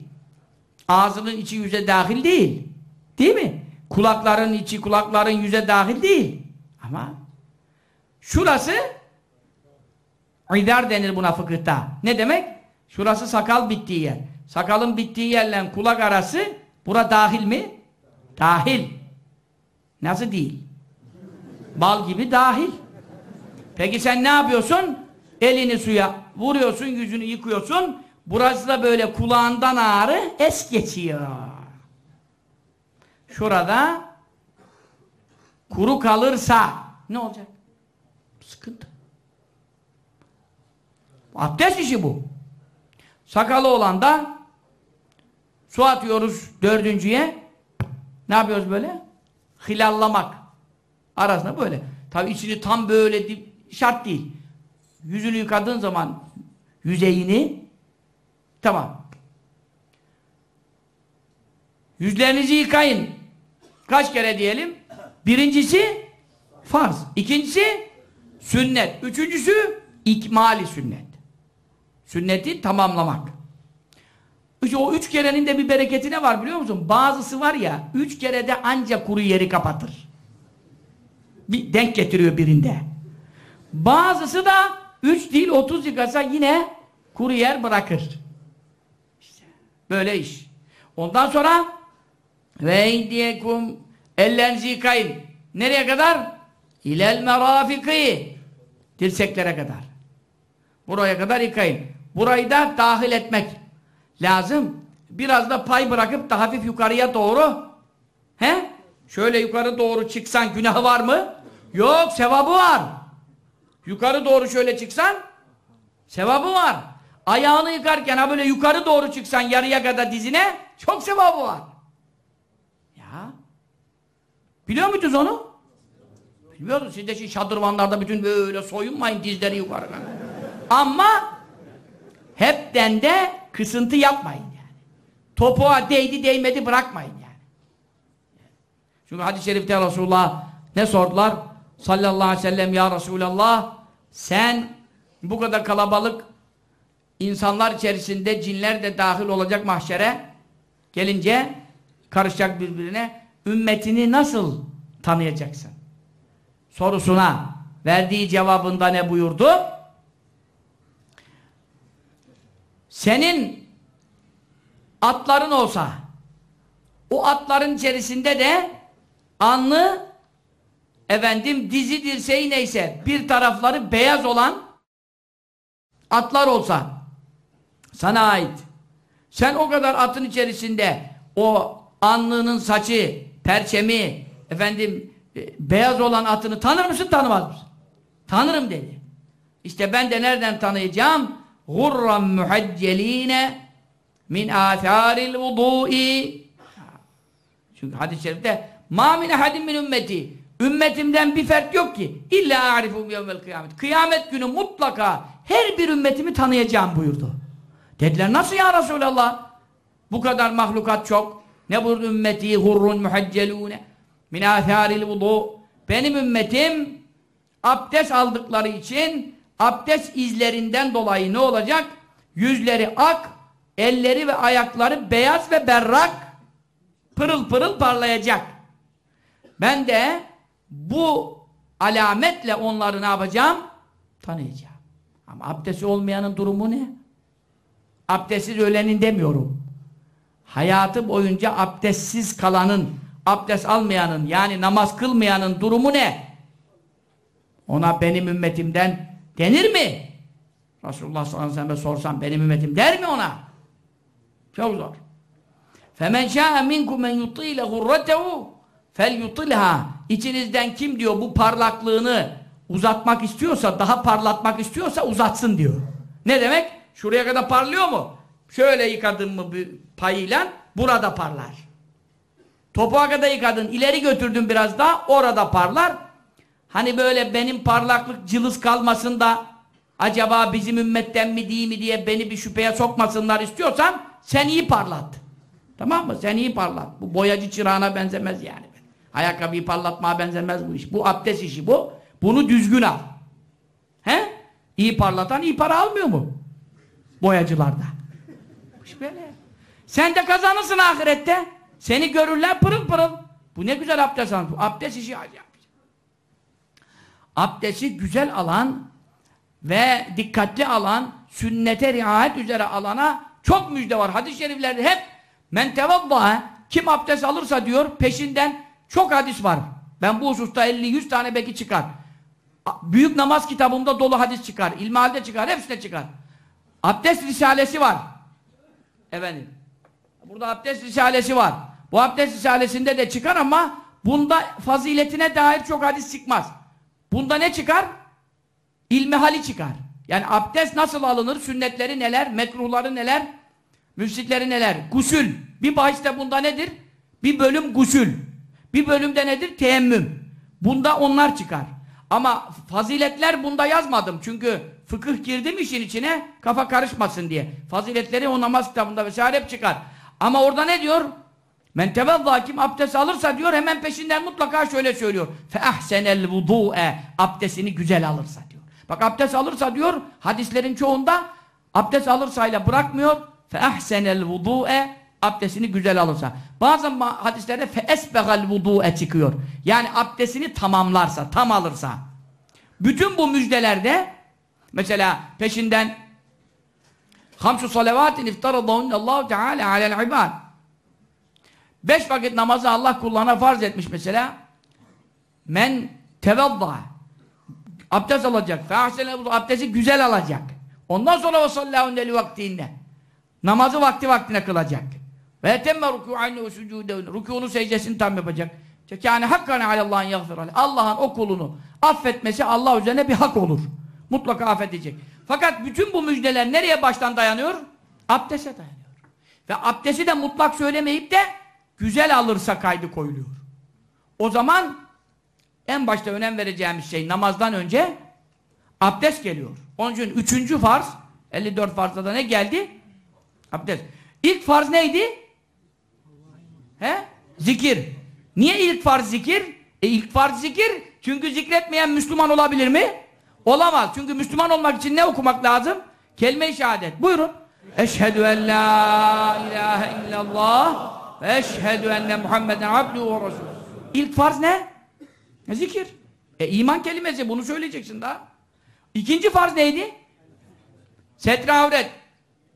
Ağzının içi yüze dahil değil. Değil mi? Kulakların içi, kulakların yüze dahil değil. Ama şurası idar denir buna fıkıhta. Ne demek? Şurası sakal bittiği yer. Sakalın bittiği yerle kulak arası bura dahil mi? Dahil. Nasıl değil? Bal gibi dahil. Peki sen ne yapıyorsun? Elini suya vuruyorsun, yüzünü yıkıyorsun. Burası da böyle kulağından ağrı es geçiyor. Şurada kuru kalırsa ne olacak? Sıkıntı. Abdest işi bu. Sakalı olan da su atıyoruz dördüncüye. Ne yapıyoruz böyle? Hilallamak. Arasında böyle. Tabi içini tam böyle şart değil. Yüzünü yıkadığın zaman yüzeyini tamam. Yüzlerinizi yıkayın. Kaç kere diyelim? Birincisi farz. İkincisi sünnet. Üçüncüsü ikmali sünnet. Sünneti tamamlamak. O üç kerenin de bir bereketi ne var biliyor musun? Bazısı var ya, üç kerede ancak kuru yeri kapatır. Bir denk getiriyor birinde. Bazısı da üç değil otuz yıkasa yine kuru yer bırakır. İşte böyle iş. Ondan sonra ve indiyekum ellerinizi yıkayın. Nereye kadar? İlel merafiki. Dirseklere kadar. Buraya kadar yıkayın. Burayı da dahil etmek lazım. Biraz da pay bırakıp da hafif yukarıya doğru he? Şöyle yukarı doğru çıksan günah var mı? Yok sevabı var. Yukarı doğru şöyle çıksan sevabı var. Ayağını yıkarken ha böyle yukarı doğru çıksan yarıya kadar dizine çok sevabı var. Ya. Biliyor muydunuz onu? Bilmiyordunuz. Siz de şimdi şadırvanlarda bütün böyle soyunmayın dizleri yukarı. Ama hepten de kısıntı yapmayın yani. Topuğa değdi değmedi bırakmayın yani. Çünkü hadis-i şerifte Resulullah ne sordular? Sallallahu aleyhi ve sellem ya Resulallah sen bu kadar kalabalık insanlar içerisinde cinler de dahil olacak mahşere gelince karışacak birbirine ümmetini nasıl tanıyacaksın? Sorusuna verdiği cevabında ne buyurdu? Senin atların olsa o atların içerisinde de anlı efendim dizi dirseği neyse bir tarafları beyaz olan atlar olsa sana ait. Sen o kadar atın içerisinde o anlının saçı, perçemi, efendim e, beyaz olan atını tanır mısın, tanımaz mısın? Tanırım dedi. İşte ben de nereden tanıyacağım? Gurran muhacceline min âthâril vudû'i Çünkü hadis-i şerifte mâ min ehadin min ümmeti Ümmetimden bir fert yok ki illa arifum yevmel kıyamet. Kıyamet günü mutlaka her bir ümmetimi tanıyacağım buyurdu. Dediler nasıl ya Resulallah? Bu kadar mahlukat çok. Ne buyurdu ümmeti hurrun muhaccelûne min âthâril vudu. Benim ümmetim abdest aldıkları için abdest izlerinden dolayı ne olacak? Yüzleri ak, elleri ve ayakları beyaz ve berrak pırıl pırıl parlayacak. Ben de bu alametle onları ne yapacağım? Tanıyacağım. Ama abdesti olmayanın durumu ne? Abdestsiz ölenin demiyorum. Hayatı boyunca abdestsiz kalanın, abdest almayanın yani namaz kılmayanın durumu ne? Ona benim ümmetimden denir mi? Resulullah sallallahu aleyhi ve sellem'e sorsam benim ümmetim der mi ona? Çok zor. فَمَنْ شَاءَ مِنْكُمْ مَنْ يُطِيلَ غُرَّتَهُ فَلْيُطِلْهَا İçinizden kim diyor bu parlaklığını uzatmak istiyorsa, daha parlatmak istiyorsa uzatsın diyor. Ne demek? Şuraya kadar parlıyor mu? Şöyle yıkadın mı bir payıyla burada parlar. Topuğa kadar yıkadın, ileri götürdün biraz daha orada parlar. Hani böyle benim parlaklık cılız kalmasın da acaba bizim ümmetten mi değil mi diye beni bir şüpheye sokmasınlar istiyorsan sen iyi parlat. Tamam mı? Sen iyi parlat. Bu boyacı çırağına benzemez yani. Ayakkabıyı parlatmaya benzemez bu iş. Bu abdest işi bu. Bunu düzgün al. He? İyi parlatan iyi para almıyor mu? Boyacılarda. İş böyle. Sen de kazanırsın ahirette. Seni görürler pırıl pırıl. Bu ne güzel abdest alın. Abdest işi acayip. Abdesti güzel alan ve dikkatli alan, sünnete riayet üzere alana çok müjde var. Hadis-i şeriflerde hep men tevaddaha kim abdest alırsa diyor peşinden çok hadis var. Ben bu hususta 50-100 tane belki çıkar. Büyük namaz kitabımda dolu hadis çıkar. İlmihalde çıkar. Hepsine çıkar. Abdest risalesi var. Efendim. Burada abdest risalesi var. Bu abdest risalesinde de çıkar ama bunda faziletine dair çok hadis çıkmaz. Bunda ne çıkar? İlmihali çıkar. Yani abdest nasıl alınır? Sünnetleri neler? Mekruhları neler? Müfsitleri neler? Gusül. Bir bahiste bunda nedir? Bir bölüm gusül. Bir bölümde nedir? Teemmüm. Bunda onlar çıkar. Ama faziletler bunda yazmadım. Çünkü fıkıh girdim işin içine kafa karışmasın diye. Faziletleri o namaz kitabında vesaire hep çıkar. Ama orada ne diyor? Men tevezzâ kim abdest alırsa diyor hemen peşinden mutlaka şöyle söylüyor. Fe ahsenel vudu'e abdestini güzel alırsa diyor. Bak abdest alırsa diyor hadislerin çoğunda abdest alırsayla bırakmıyor. Fe ahsenel vudu'e abdestini güzel alırsa. Bazı hadislerde fe esbegal vudu'e çıkıyor. Yani abdestini tamamlarsa, tam alırsa. Bütün bu müjdelerde mesela peşinden hamsu salavatin iftaradahunallahu teala alel ibad Beş vakit namazı Allah kullarına farz etmiş mesela. Men tevadda abdest alacak. Abdesti güzel alacak. Ondan sonra o sallallahu aleyhi vaktinde namazı vakti vaktine kılacak. Ve temme rükû'anne ve sucûdeun rükûnu secdesini tam yapacak. Kâne hakkan alallâhin yagfir Allah'ın o kulunu affetmesi Allah üzerine bir hak olur. Mutlaka affedecek. Fakat bütün bu müjdeler nereye baştan dayanıyor? Abdeste dayanıyor. Ve abdesti de mutlak söylemeyip de güzel alırsa kaydı koyuluyor. O zaman en başta önem vereceğimiz şey namazdan önce abdest geliyor. Onun için üçüncü farz 54 farzda da ne geldi? Abdest. İlk farz neydi? He? Zikir. Niye ilk farz zikir? E ilk farz zikir çünkü zikretmeyen Müslüman olabilir mi? Olamaz. Çünkü Müslüman olmak için ne okumak lazım? Kelime-i şehadet. Buyurun. Eşhedü en la ilahe illallah ve eşhedü enne Muhammeden abduhu ve resulü. İlk farz ne? Zikir. E iman kelimesi bunu söyleyeceksin daha. İkinci farz neydi? Setre avret.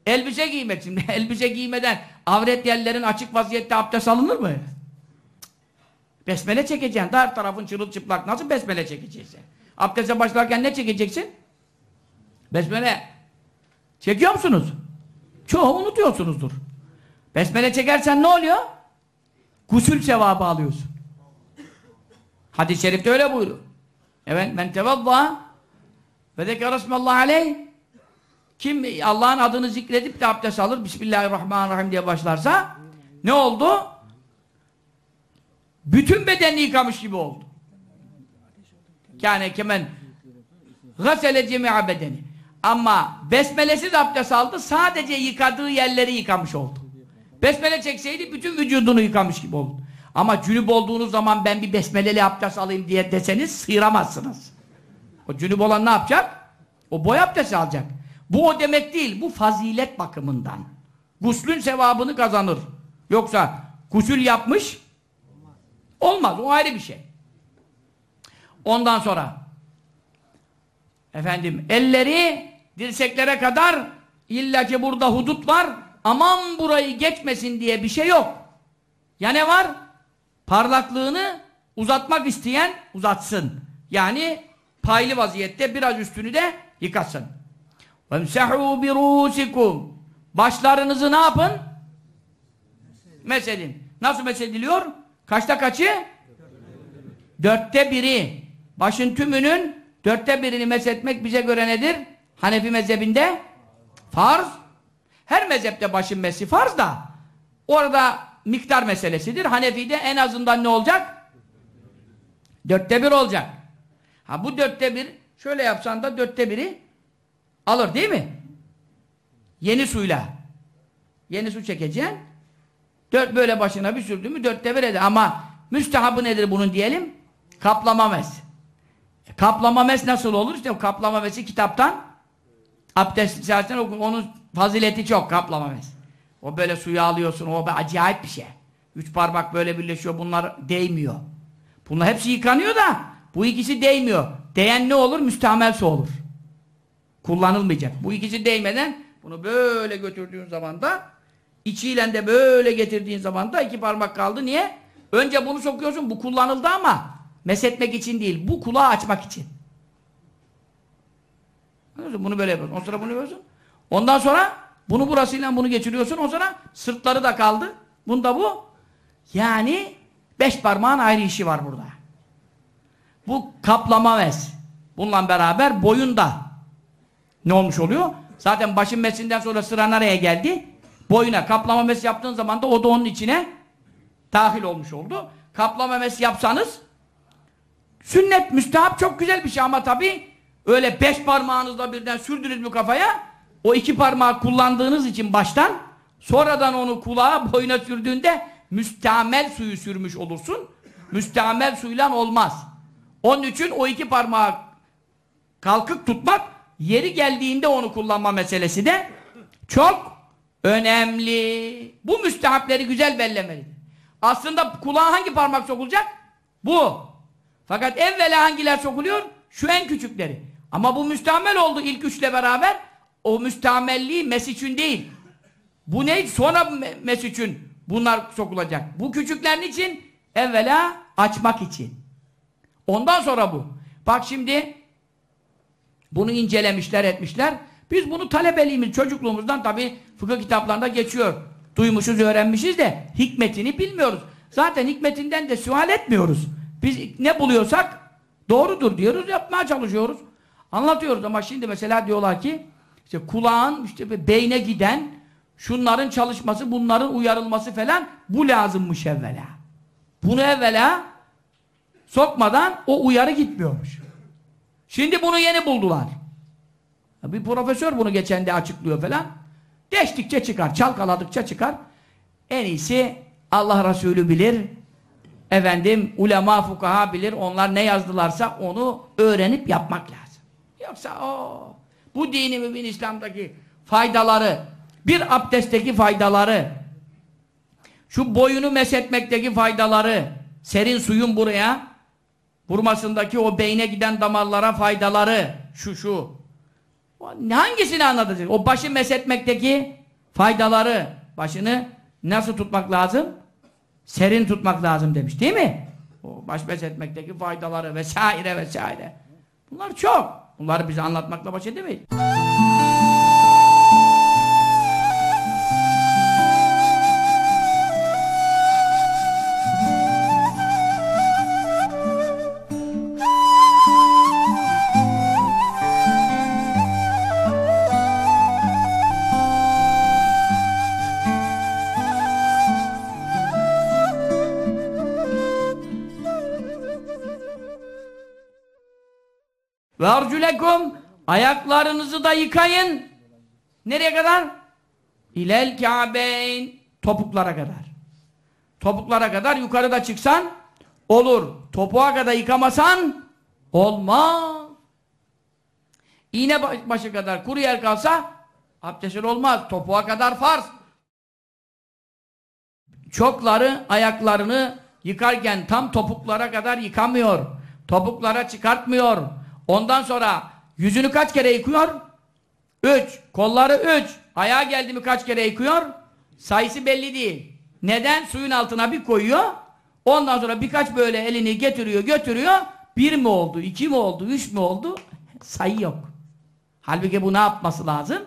Elbise giymek şimdi. Elbise giymeden avret yerlerin açık vaziyette abdest alınır mı? Besmele çekeceksin. Dar tarafın çırılçıplak. Nasıl besmele çekeceksin? Abdeste başlarken ne çekeceksin? Besmele. Çekiyor musunuz? Çoğu unutuyorsunuzdur. Besmele çekersen ne oluyor? Gusül sevabı alıyorsun. Hadis-i şerifte öyle buyuruyor. Evet, men tevadda ve zekerasmallahu aleyh kim Allah'ın adını zikredip de abdest alır, Bismillahirrahmanirrahim diye başlarsa ne oldu? Bütün bedenini yıkamış gibi oldu. Yani kemen gasele cemi'a bedeni. Ama besmelesiz abdest aldı, sadece yıkadığı yerleri yıkamış oldu. Besmele çekseydi bütün vücudunu yıkamış gibi oldu. Ama cünüp olduğunuz zaman ben bir besmeleli abdest alayım diye deseniz sıyıramazsınız. O cünüp olan ne yapacak? O boy abdesti alacak. Bu o demek değil, bu fazilet bakımından. Guslün sevabını kazanır. Yoksa gusül yapmış olmaz, o ayrı bir şey. Ondan sonra efendim elleri dirseklere kadar illaki burada hudut var aman burayı geçmesin diye bir şey yok. Ya ne var? Parlaklığını uzatmak isteyen uzatsın. Yani paylı vaziyette biraz üstünü de yıkasın. وَمْسَحُوا بِرُوسِكُمْ Başlarınızı ne yapın? Mesedin. Nasıl mesediliyor? Kaçta kaçı? Dörtte biri. Başın tümünün dörtte birini mesetmek bize göre nedir? Hanefi mezhebinde farz. her mezhepte başın mesi farz da orada miktar meselesidir. Hanefi'de en azından ne olacak? Dörtte bir olacak. Ha bu dörtte bir şöyle yapsan da dörtte biri alır değil mi? Yeni suyla. Yeni su çekeceksin. Dört böyle başına bir sürdü mü dörtte bir eder. Ama müstehabı nedir bunun diyelim? Kaplama mes. E, kaplama mes nasıl olur? İşte kaplama mesi kitaptan abdest zaten onun fazileti çok kaplama mes. O böyle suyu alıyorsun. O be acayip bir şey. Üç parmak böyle birleşiyor. Bunlar değmiyor. Bunlar hepsi yıkanıyor da bu ikisi değmiyor. Değen ne olur? Müstamel su olur. Kullanılmayacak. Bu ikisi değmeden bunu böyle götürdüğün zaman da içiyle de böyle getirdiğin zaman da iki parmak kaldı. Niye? Önce bunu sokuyorsun. Bu kullanıldı ama mesetmek için değil. Bu kulağı açmak için. Bunu böyle yapıyorsun. Ondan sonra bunu yapıyorsun. Ondan sonra bunu burasıyla bunu geçiriyorsun. Ondan sonra sırtları da kaldı. Bunda bu. Yani beş parmağın ayrı işi var burada. Bu kaplama mes. Bununla beraber boyunda ne olmuş oluyor? Zaten başın mesinden sonra sıra nereye geldi? Boyuna. Kaplama mes yaptığın zaman da o da onun içine dahil olmuş oldu. Kaplama mes yapsanız sünnet, müstehap çok güzel bir şey ama tabi öyle beş parmağınızla birden sürdünüz mü kafaya o iki parmağı kullandığınız için baştan sonradan onu kulağa boyuna sürdüğünde müstamel suyu sürmüş olursun. Müstamel suyla olmaz. Onun için o iki parmağı kalkık tutmak yeri geldiğinde onu kullanma meselesi de çok önemli. Bu müstehapleri güzel bellemelidir. Aslında kulağa hangi parmak sokulacak? Bu. Fakat evvela hangiler sokuluyor? Şu en küçükleri. Ama bu müstamel oldu ilk üçle beraber. O müstamelliği mes değil. Bu ne? Sonra mes bunlar sokulacak. Bu küçüklerin için evvela açmak için. Ondan sonra bu. Bak şimdi bunu incelemişler etmişler. Biz bunu talebeliğimiz, çocukluğumuzdan tabi fıkıh kitaplarında geçiyor. Duymuşuz, öğrenmişiz de hikmetini bilmiyoruz. Zaten hikmetinden de sual etmiyoruz. Biz ne buluyorsak doğrudur diyoruz, yapmaya çalışıyoruz. Anlatıyoruz ama şimdi mesela diyorlar ki işte kulağın işte beyne giden şunların çalışması, bunların uyarılması falan bu lazımmış evvela. Bunu evvela sokmadan o uyarı gitmiyormuş. Şimdi bunu yeni buldular. Bir profesör bunu geçen de açıklıyor falan. Deştikçe çıkar, çalkaladıkça çıkar. En iyisi Allah Resulü bilir. Efendim ulema fukaha bilir. Onlar ne yazdılarsa onu öğrenip yapmak lazım. Yoksa o bu dini mümin İslam'daki faydaları, bir abdestteki faydaları, şu boyunu mesetmekteki faydaları, serin suyun buraya vurmasındaki o beyne giden damarlara faydaları, şu şu. Hangisini anlatacak? O başı mesetmekteki faydaları, başını nasıl tutmak lazım? Serin tutmak lazım demiş değil mi? O baş mesetmekteki faydaları vesaire vesaire. Bunlar çok. Bunları bize anlatmakla baş edemeyiz. Arculekum ayaklarınızı da yıkayın. Nereye kadar? İlel Kabeyn topuklara kadar. Topuklara kadar yukarıda çıksan olur. Topuğa kadar yıkamasan olmaz. İğne başı kadar kuru yer kalsa abdestin olmaz. Topuğa kadar farz. Çokları ayaklarını yıkarken tam topuklara kadar yıkamıyor. Topuklara çıkartmıyor. Ondan sonra yüzünü kaç kere yıkıyor? Üç. Kolları üç. Ayağa geldi mi kaç kere yıkıyor? Sayısı belli değil. Neden? Suyun altına bir koyuyor. Ondan sonra birkaç böyle elini getiriyor, götürüyor. Bir mi oldu, iki mi oldu, üç mü oldu? Sayı yok. Halbuki bu ne yapması lazım?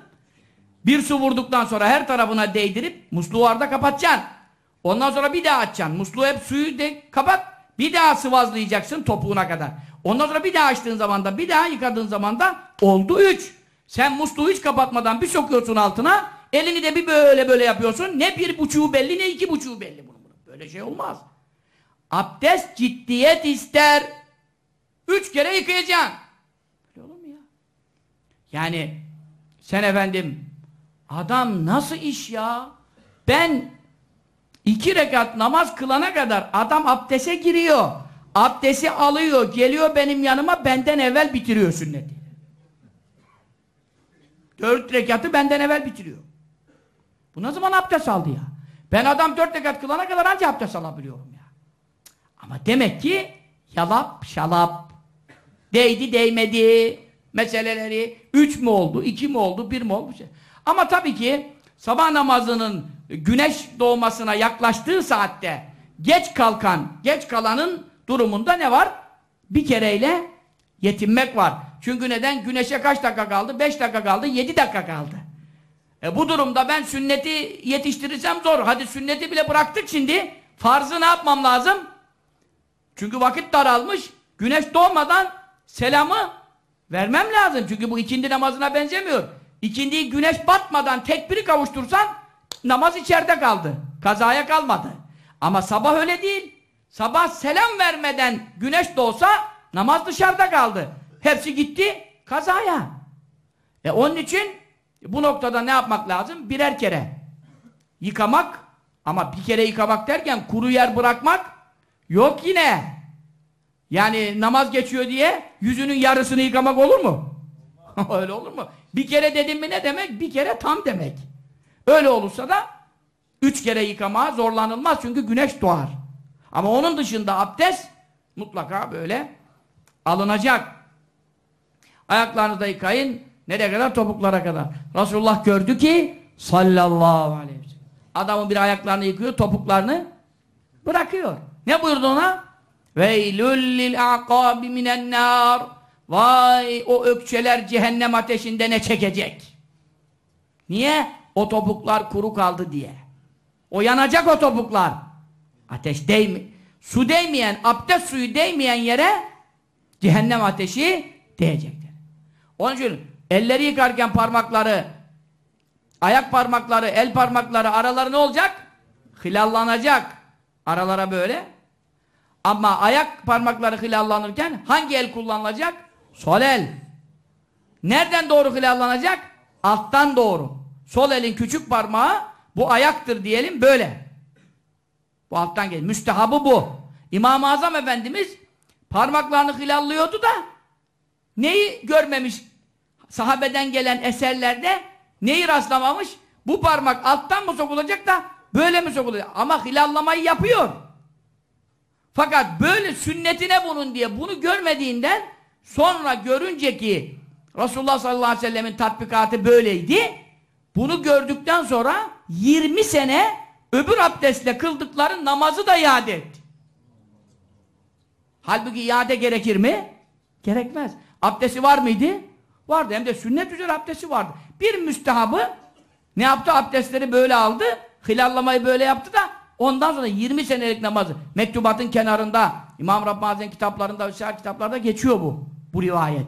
Bir su vurduktan sonra her tarafına değdirip musluğu arada kapatacaksın. Ondan sonra bir daha açacaksın. Musluğu hep suyu de kapat. Bir daha sıvazlayacaksın topuğuna kadar. Ondan sonra bir daha açtığın zaman da bir daha yıkadığın zaman da oldu üç. Sen musluğu hiç kapatmadan bir sokuyorsun altına elini de bir böyle böyle yapıyorsun. Ne bir buçuğu belli ne iki buçuğu belli. Bunun. Böyle şey olmaz. Abdest ciddiyet ister. Üç kere yıkayacaksın. Böyle olur mu ya? Yani sen efendim adam nasıl iş ya? Ben iki rekat namaz kılana kadar adam abdese giriyor. Abdesti alıyor, geliyor benim yanıma, benden evvel bitiriyor sünneti. Dört rekatı benden evvel bitiriyor. Bu ne zaman abdest aldı ya? Ben adam dört rekat kılana kadar anca abdest alabiliyorum ya. Ama demek ki yalap şalap, değdi değmedi meseleleri, üç mü oldu, iki mi oldu, bir mi oldu? Ama tabii ki sabah namazının güneş doğmasına yaklaştığı saatte geç kalkan, geç kalanın durumunda ne var? Bir kereyle yetinmek var. Çünkü neden? Güneşe kaç dakika kaldı? Beş dakika kaldı, yedi dakika kaldı. E bu durumda ben sünneti yetiştirirsem zor. Hadi sünneti bile bıraktık şimdi. Farzı ne yapmam lazım? Çünkü vakit daralmış. Güneş doğmadan selamı vermem lazım. Çünkü bu ikindi namazına benzemiyor. İkindiyi güneş batmadan tekbiri kavuştursan namaz içeride kaldı. Kazaya kalmadı. Ama sabah öyle değil. Sabah selam vermeden güneş doğsa namaz dışarıda kaldı. Hepsi gitti kazaya. E onun için bu noktada ne yapmak lazım? Birer kere yıkamak ama bir kere yıkamak derken kuru yer bırakmak yok yine. Yani namaz geçiyor diye yüzünün yarısını yıkamak olur mu? Öyle olur mu? Bir kere dedim mi ne demek? Bir kere tam demek. Öyle olursa da üç kere yıkamaya zorlanılmaz çünkü güneş doğar. Ama onun dışında abdest mutlaka böyle alınacak. Ayaklarınızı da yıkayın. Nereye kadar? Topuklara kadar. Resulullah gördü ki sallallahu aleyhi ve sellem. Adamın bir ayaklarını yıkıyor, topuklarını bırakıyor. Ne buyurdu ona? Veylül lil aqabi minen nar. Vay o ökçeler cehennem ateşinde ne çekecek? Niye? O topuklar kuru kaldı diye. O yanacak o topuklar. Ateş değmi su değmeyen, abdest suyu değmeyen yere cehennem ateşi değecektir. Onun için elleri yıkarken parmakları, ayak parmakları, el parmakları araları ne olacak? Hilallanacak. Aralara böyle. Ama ayak parmakları hilallanırken hangi el kullanılacak? Sol el. Nereden doğru hilallanacak? Alttan doğru. Sol elin küçük parmağı bu ayaktır diyelim böyle. Bu alttan gelir. Müstehabı bu. İmam-ı Azam Efendimiz parmaklarını hilallıyordu da neyi görmemiş sahabeden gelen eserlerde neyi rastlamamış? Bu parmak alttan mı sokulacak da böyle mi sokulacak? Ama hilallamayı yapıyor. Fakat böyle sünnetine bunun diye bunu görmediğinden sonra görünce ki Resulullah sallallahu aleyhi ve sellemin tatbikatı böyleydi. Bunu gördükten sonra 20 sene öbür abdestle kıldıkları namazı da iade etti. Halbuki iade gerekir mi? Gerekmez. Abdesti var mıydı? Vardı. Hem de sünnet üzere abdesti vardı. Bir müstehabı ne yaptı? Abdestleri böyle aldı. Hilallamayı böyle yaptı da ondan sonra 20 senelik namazı mektubatın kenarında İmam Rabbani kitaplarında vesaire kitaplarda geçiyor bu. Bu rivayet.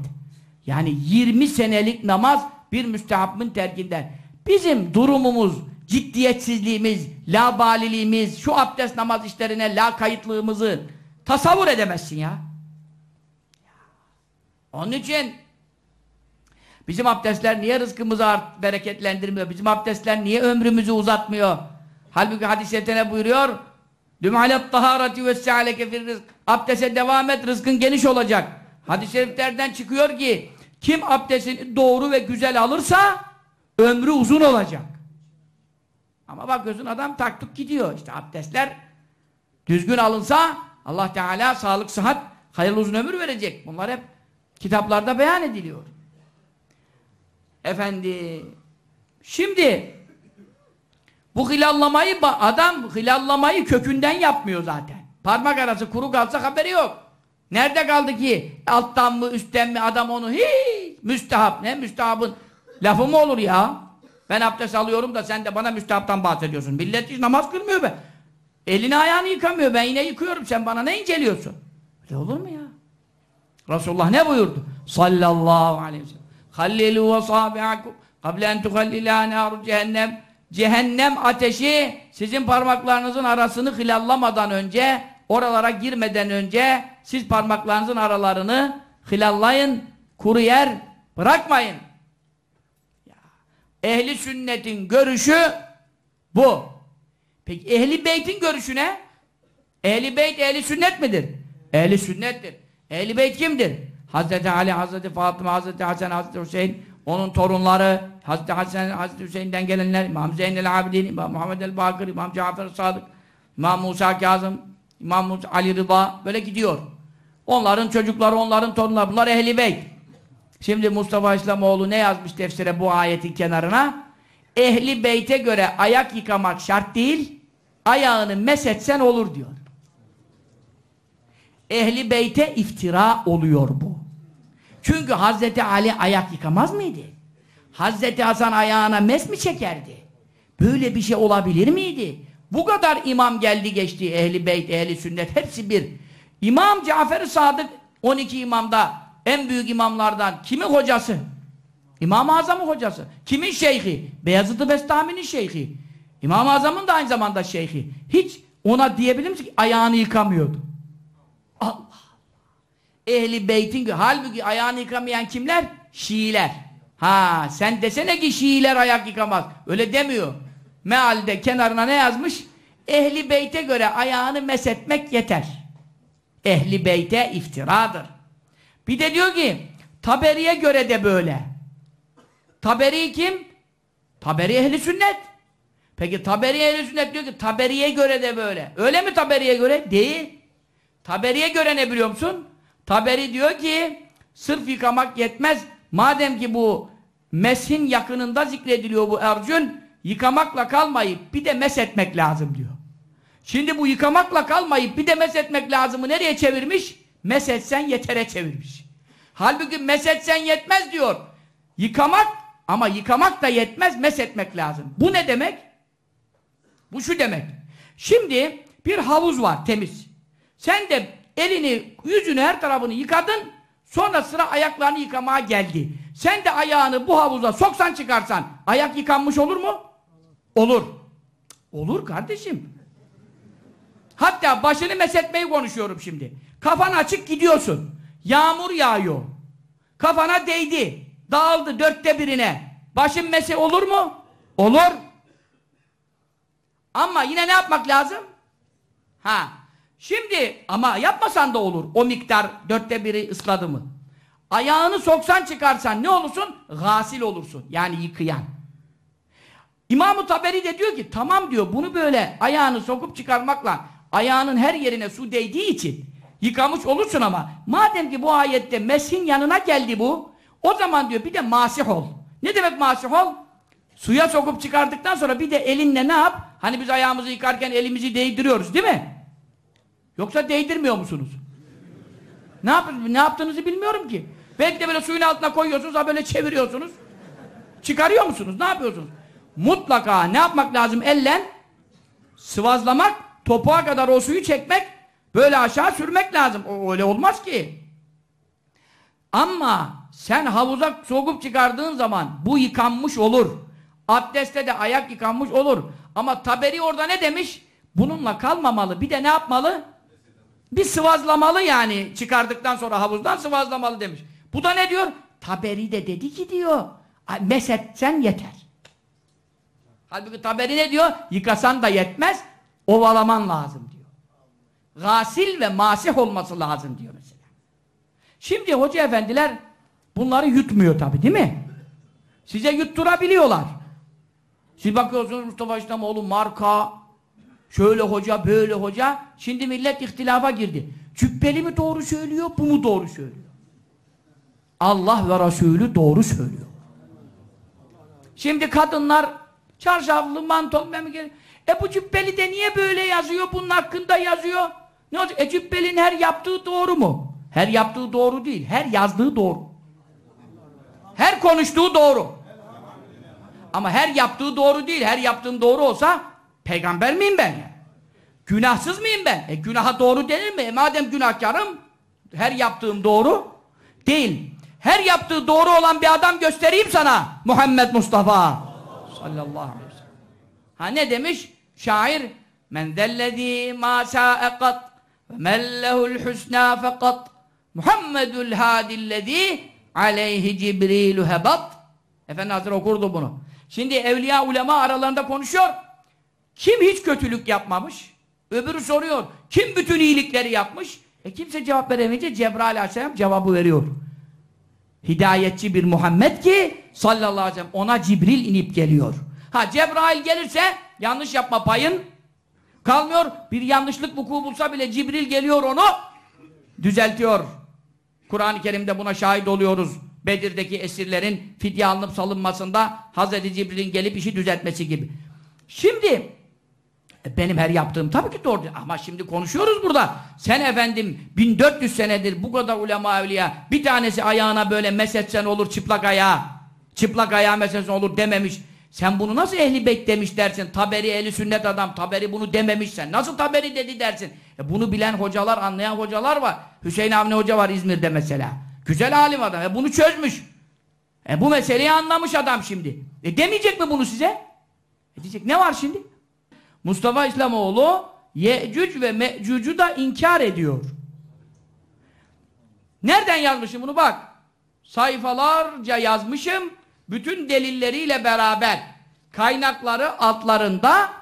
Yani 20 senelik namaz bir müstehabın terkinden. Bizim durumumuz, ciddiyetsizliğimiz, labaliliğimiz, şu abdest namaz işlerine la kayıtlığımızı tasavvur edemezsin ya. Onun için bizim abdestler niye rızkımızı art, bereketlendirmiyor? Bizim abdestler niye ömrümüzü uzatmıyor? Halbuki hadis-i buyuruyor Düm'alet taharati ve se'aleke fir rızk Abdeste devam et, rızkın geniş olacak. Hadis-i şeriflerden çıkıyor ki kim abdestini doğru ve güzel alırsa ömrü uzun olacak. Ama bakıyorsun adam taktık gidiyor. İşte abdestler düzgün alınsa Allah Teala sağlık, sıhhat, hayırlı uzun ömür verecek. Bunlar hep kitaplarda beyan ediliyor. Efendi şimdi bu hilallamayı adam hilallamayı kökünden yapmıyor zaten. Parmak arası kuru kalsa haberi yok. Nerede kaldı ki alttan mı üstten mi adam onu hiç müstehap ne müstehabın lafı mı olur ya? Ben abdest alıyorum da sen de bana müstehaptan bahsediyorsun. Millet hiç namaz kılmıyor be. Elini ayağını yıkamıyor. Ben yine yıkıyorum. Sen bana ne inceliyorsun? Öyle olur mu ya? Resulullah ne buyurdu? Sallallahu aleyhi ve sellem. Hallilu ve sabi'akum kable en tuhallilâ cehennem cehennem ateşi sizin parmaklarınızın arasını hilallamadan önce oralara girmeden önce siz parmaklarınızın aralarını hilallayın kuru yer bırakmayın. Ehli sünnetin görüşü bu. Peki ehli beytin görüşü ne? Ehli beyt ehli sünnet midir? Ehli sünnettir. Ehli beyt kimdir? Hazreti Ali, Hazreti Fatıma, Hazreti Hasan, Hazreti Hüseyin, onun torunları, Hazreti Hasan, Hazreti Hüseyin'den gelenler, İmam Zeynel Abidin, İmam Muhammed el-Bakır, İmam Cafer Sadık, İmam Musa Kazım, İmam Ali Rıza, böyle gidiyor. Onların çocukları, onların torunları, bunlar ehli beyt. Şimdi Mustafa İslamoğlu ne yazmış tefsire bu ayetin kenarına? Ehli beyte göre ayak yıkamak şart değil, ayağını mesetsen olur diyor. Ehli beyte iftira oluyor bu. Çünkü Hazreti Ali ayak yıkamaz mıydı? Hazreti Hasan ayağına mes mi çekerdi? Böyle bir şey olabilir miydi? Bu kadar imam geldi geçti ehli beyt, ehli sünnet hepsi bir. İmam Cafer-i Sadık 12 imamda en büyük imamlardan kimin hocası? İmam-ı Azam'ın hocası. Kimin şeyhi? Beyazıt-ı Bestami'nin şeyhi. İmam-ı Azam'ın da aynı zamanda şeyhi. Hiç ona diyebilir misin ki ayağını yıkamıyordu. Allah Ehli beytin halbuki ayağını yıkamayan kimler? Şiiler. Ha sen desene ki Şiiler ayak yıkamaz. Öyle demiyor. Mealde kenarına ne yazmış? Ehli beyte göre ayağını mesetmek yeter. Ehli beyte iftiradır. Bir de diyor ki Taberi'ye göre de böyle. Taberi kim? Taberi ehli sünnet. Peki Taberi ehli sünnet diyor ki Taberi'ye göre de böyle. Öyle mi Taberi'ye göre? Değil. Taberi'ye göre ne biliyor musun? Taberi diyor ki sırf yıkamak yetmez. Madem ki bu meshin yakınında zikrediliyor bu ercün yıkamakla kalmayıp bir de mes etmek lazım diyor. Şimdi bu yıkamakla kalmayıp bir de mes etmek lazımı nereye çevirmiş? Mes etsen yetere çevirmiş. Halbuki mes etsen yetmez diyor. Yıkamak ama yıkamak da yetmez, mes etmek lazım. Bu ne demek? Bu şu demek. Şimdi bir havuz var temiz. Sen de elini, yüzünü, her tarafını yıkadın. Sonra sıra ayaklarını yıkamaya geldi. Sen de ayağını bu havuza soksan çıkarsan ayak yıkanmış olur mu? Olur. Olur kardeşim. Hatta başını mesetmeyi konuşuyorum şimdi. Kafan açık gidiyorsun. Yağmur yağıyor. Kafana değdi. Dağıldı dörtte birine. Başın mese olur mu? Olur. Ama yine ne yapmak lazım? Ha. Şimdi ama yapmasan da olur. O miktar dörtte biri ısladı mı? Ayağını soksan çıkarsan ne olursun? Gasil olursun. Yani yıkayan. İmam-ı Taberi de diyor ki tamam diyor bunu böyle ayağını sokup çıkarmakla ayağının her yerine su değdiği için yıkamış olursun ama madem ki bu ayette mesin yanına geldi bu o zaman diyor bir de masih ol. Ne demek masih ol? Suya sokup çıkardıktan sonra bir de elinle ne yap? Hani biz ayağımızı yıkarken elimizi değdiriyoruz değil mi? Yoksa değdirmiyor musunuz? Ne, yap ne yaptığınızı bilmiyorum ki. Belki de böyle suyun altına koyuyorsunuz, ha böyle çeviriyorsunuz. Çıkarıyor musunuz? Ne yapıyorsunuz? Mutlaka ne yapmak lazım? Ellen sıvazlamak, topuğa kadar o suyu çekmek, böyle aşağı sürmek lazım. O öyle olmaz ki. Ama sen havuza sokup çıkardığın zaman bu yıkanmış olur. Abdestte de ayak yıkanmış olur. Ama Taberi orada ne demiş? Bununla kalmamalı. Bir de ne yapmalı? Bir sıvazlamalı yani. Çıkardıktan sonra havuzdan sıvazlamalı demiş. Bu da ne diyor? Taberi de dedi ki diyor. Mesetsen yeter. Halbuki Taberi ne diyor? Yıkasan da yetmez. Ovalaman lazım. Gasil ve masih olması lazım diyor mesela. Şimdi hoca efendiler bunları yutmuyor tabi değil mi? Size yutturabiliyorlar. Siz bakıyorsunuz Mustafa İslamoğlu marka, şöyle hoca, böyle hoca. Şimdi millet ihtilafa girdi. Cübbeli mi doğru söylüyor, bu mu doğru söylüyor? Allah ve Resulü doğru söylüyor. Şimdi kadınlar çarşaflı, mantol, e bu cübbeli de niye böyle yazıyor, bunun hakkında yazıyor? Ne olacak? E her yaptığı doğru mu? Her yaptığı doğru değil, her yazdığı doğru. Her konuştuğu doğru. Ama her yaptığı doğru değil. Her yaptığım doğru olsa peygamber miyim ben? Günahsız mıyım ben? E günaha doğru denir mi? E madem günahkarım her yaptığım doğru değil. Her yaptığı doğru olan bir adam göstereyim sana. Muhammed Mustafa sallallahu aleyhi ve sellem. Ha ne demiş? Şair Men zellezî mâ sâeqat ve men lehul husnâ fekat Muhammedul hâdillezî aleyhi cibrilu hebat Efendi Hazretleri okurdu bunu. Şimdi evliya ulema aralarında konuşuyor. Kim hiç kötülük yapmamış? Öbürü soruyor. Kim bütün iyilikleri yapmış? E kimse cevap veremeyince Cebrail aleyhisselam cevabı veriyor. Hidayetçi bir Muhammed ki sallallahu aleyhi ve sellem ona Cibril inip geliyor. Ha Cebrail gelirse yanlış yapma payın kalmıyor. Bir yanlışlık vuku bulsa bile Cibril geliyor onu düzeltiyor. Kur'an-ı Kerim'de buna şahit oluyoruz. Bedir'deki esirlerin fidye alınıp salınmasında Hazreti Cibril'in gelip işi düzeltmesi gibi. Şimdi e, benim her yaptığım tabii ki doğru ama şimdi konuşuyoruz burada. Sen efendim 1400 senedir bu kadar ulema evliya bir tanesi ayağına böyle mesetsen olur çıplak ayağı çıplak ayağı mesetsen olur dememiş. Sen bunu nasıl ehli beyt demiş dersin? Taberi ehli sünnet adam. Taberi bunu dememişsen. Nasıl taberi dedi dersin? E bunu bilen hocalar, anlayan hocalar var. Hüseyin Avni Hoca var İzmir'de mesela. Güzel alim adam. E bunu çözmüş. E bu meseleyi anlamış adam şimdi. E demeyecek mi bunu size? E diyecek. Ne var şimdi? Mustafa İslamoğlu Yecüc ve Mecüc'ü da inkar ediyor. Nereden yazmışım bunu bak. Sayfalarca yazmışım. Bütün delilleriyle beraber kaynakları altlarında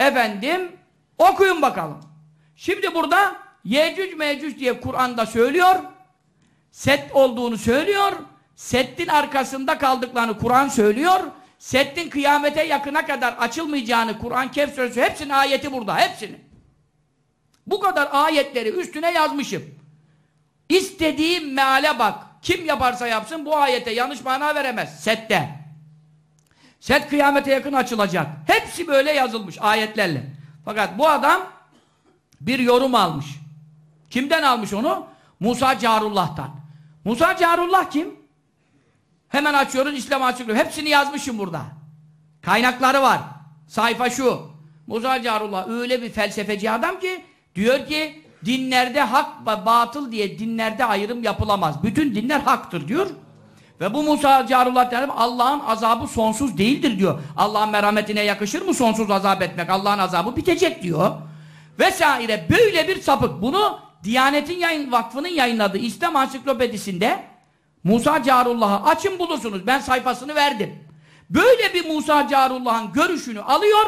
efendim okuyun bakalım. Şimdi burada Yecüc Mecüc diye Kur'an'da söylüyor. Set olduğunu söylüyor. Settin arkasında kaldıklarını Kur'an söylüyor. Settin kıyamete yakına kadar açılmayacağını Kur'an Kehf Suresi hepsinin ayeti burada. Hepsini. Bu kadar ayetleri üstüne yazmışım. İstediğim meale bak. Kim yaparsa yapsın bu ayete yanlış mana veremez. Sette. Set kıyamete yakın açılacak. Hepsi böyle yazılmış ayetlerle. Fakat bu adam bir yorum almış. Kimden almış onu? Musa Carullah'tan. Musa Carullah kim? Hemen açıyoruz İslam açıklıyor. Hepsini yazmışım burada. Kaynakları var. Sayfa şu. Musa Carullah öyle bir felsefeci adam ki diyor ki dinlerde hak ve batıl diye dinlerde ayrım yapılamaz. Bütün dinler haktır diyor. Ve bu Musa Carullah derim Allah'ın azabı sonsuz değildir diyor. Allah'ın merhametine yakışır mı sonsuz azap etmek? Allah'ın azabı bitecek diyor. Vesaire böyle bir sapık. Bunu Diyanet'in yayın, vakfının yayınladığı İslam ansiklopedisinde Musa Carullah'ı açın bulursunuz. Ben sayfasını verdim. Böyle bir Musa Carullah'ın görüşünü alıyor,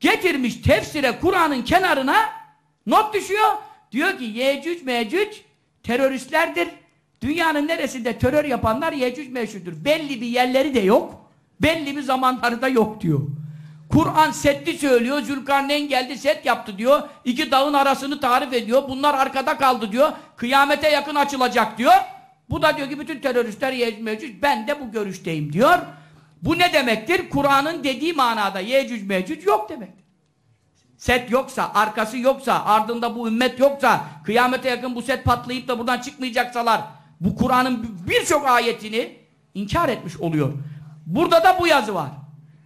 getirmiş tefsire Kur'an'ın kenarına not düşüyor. Diyor ki Yecüc Mecüc teröristlerdir. Dünyanın neresinde terör yapanlar Yecüc Mecüc'dür. Belli bir yerleri de yok. Belli bir zamanları da yok diyor. Kur'an setli söylüyor. Zülkarneyn geldi set yaptı diyor. İki dağın arasını tarif ediyor. Bunlar arkada kaldı diyor. Kıyamete yakın açılacak diyor. Bu da diyor ki bütün teröristler Yecüc Mecüc. Ben de bu görüşteyim diyor. Bu ne demektir? Kur'an'ın dediği manada Yecüc Mecüc yok demektir. Set yoksa, arkası yoksa, ardında bu ümmet yoksa, kıyamete yakın bu set patlayıp da buradan çıkmayacaksalar, bu Kur'an'ın birçok ayetini inkar etmiş oluyor. Burada da bu yazı var.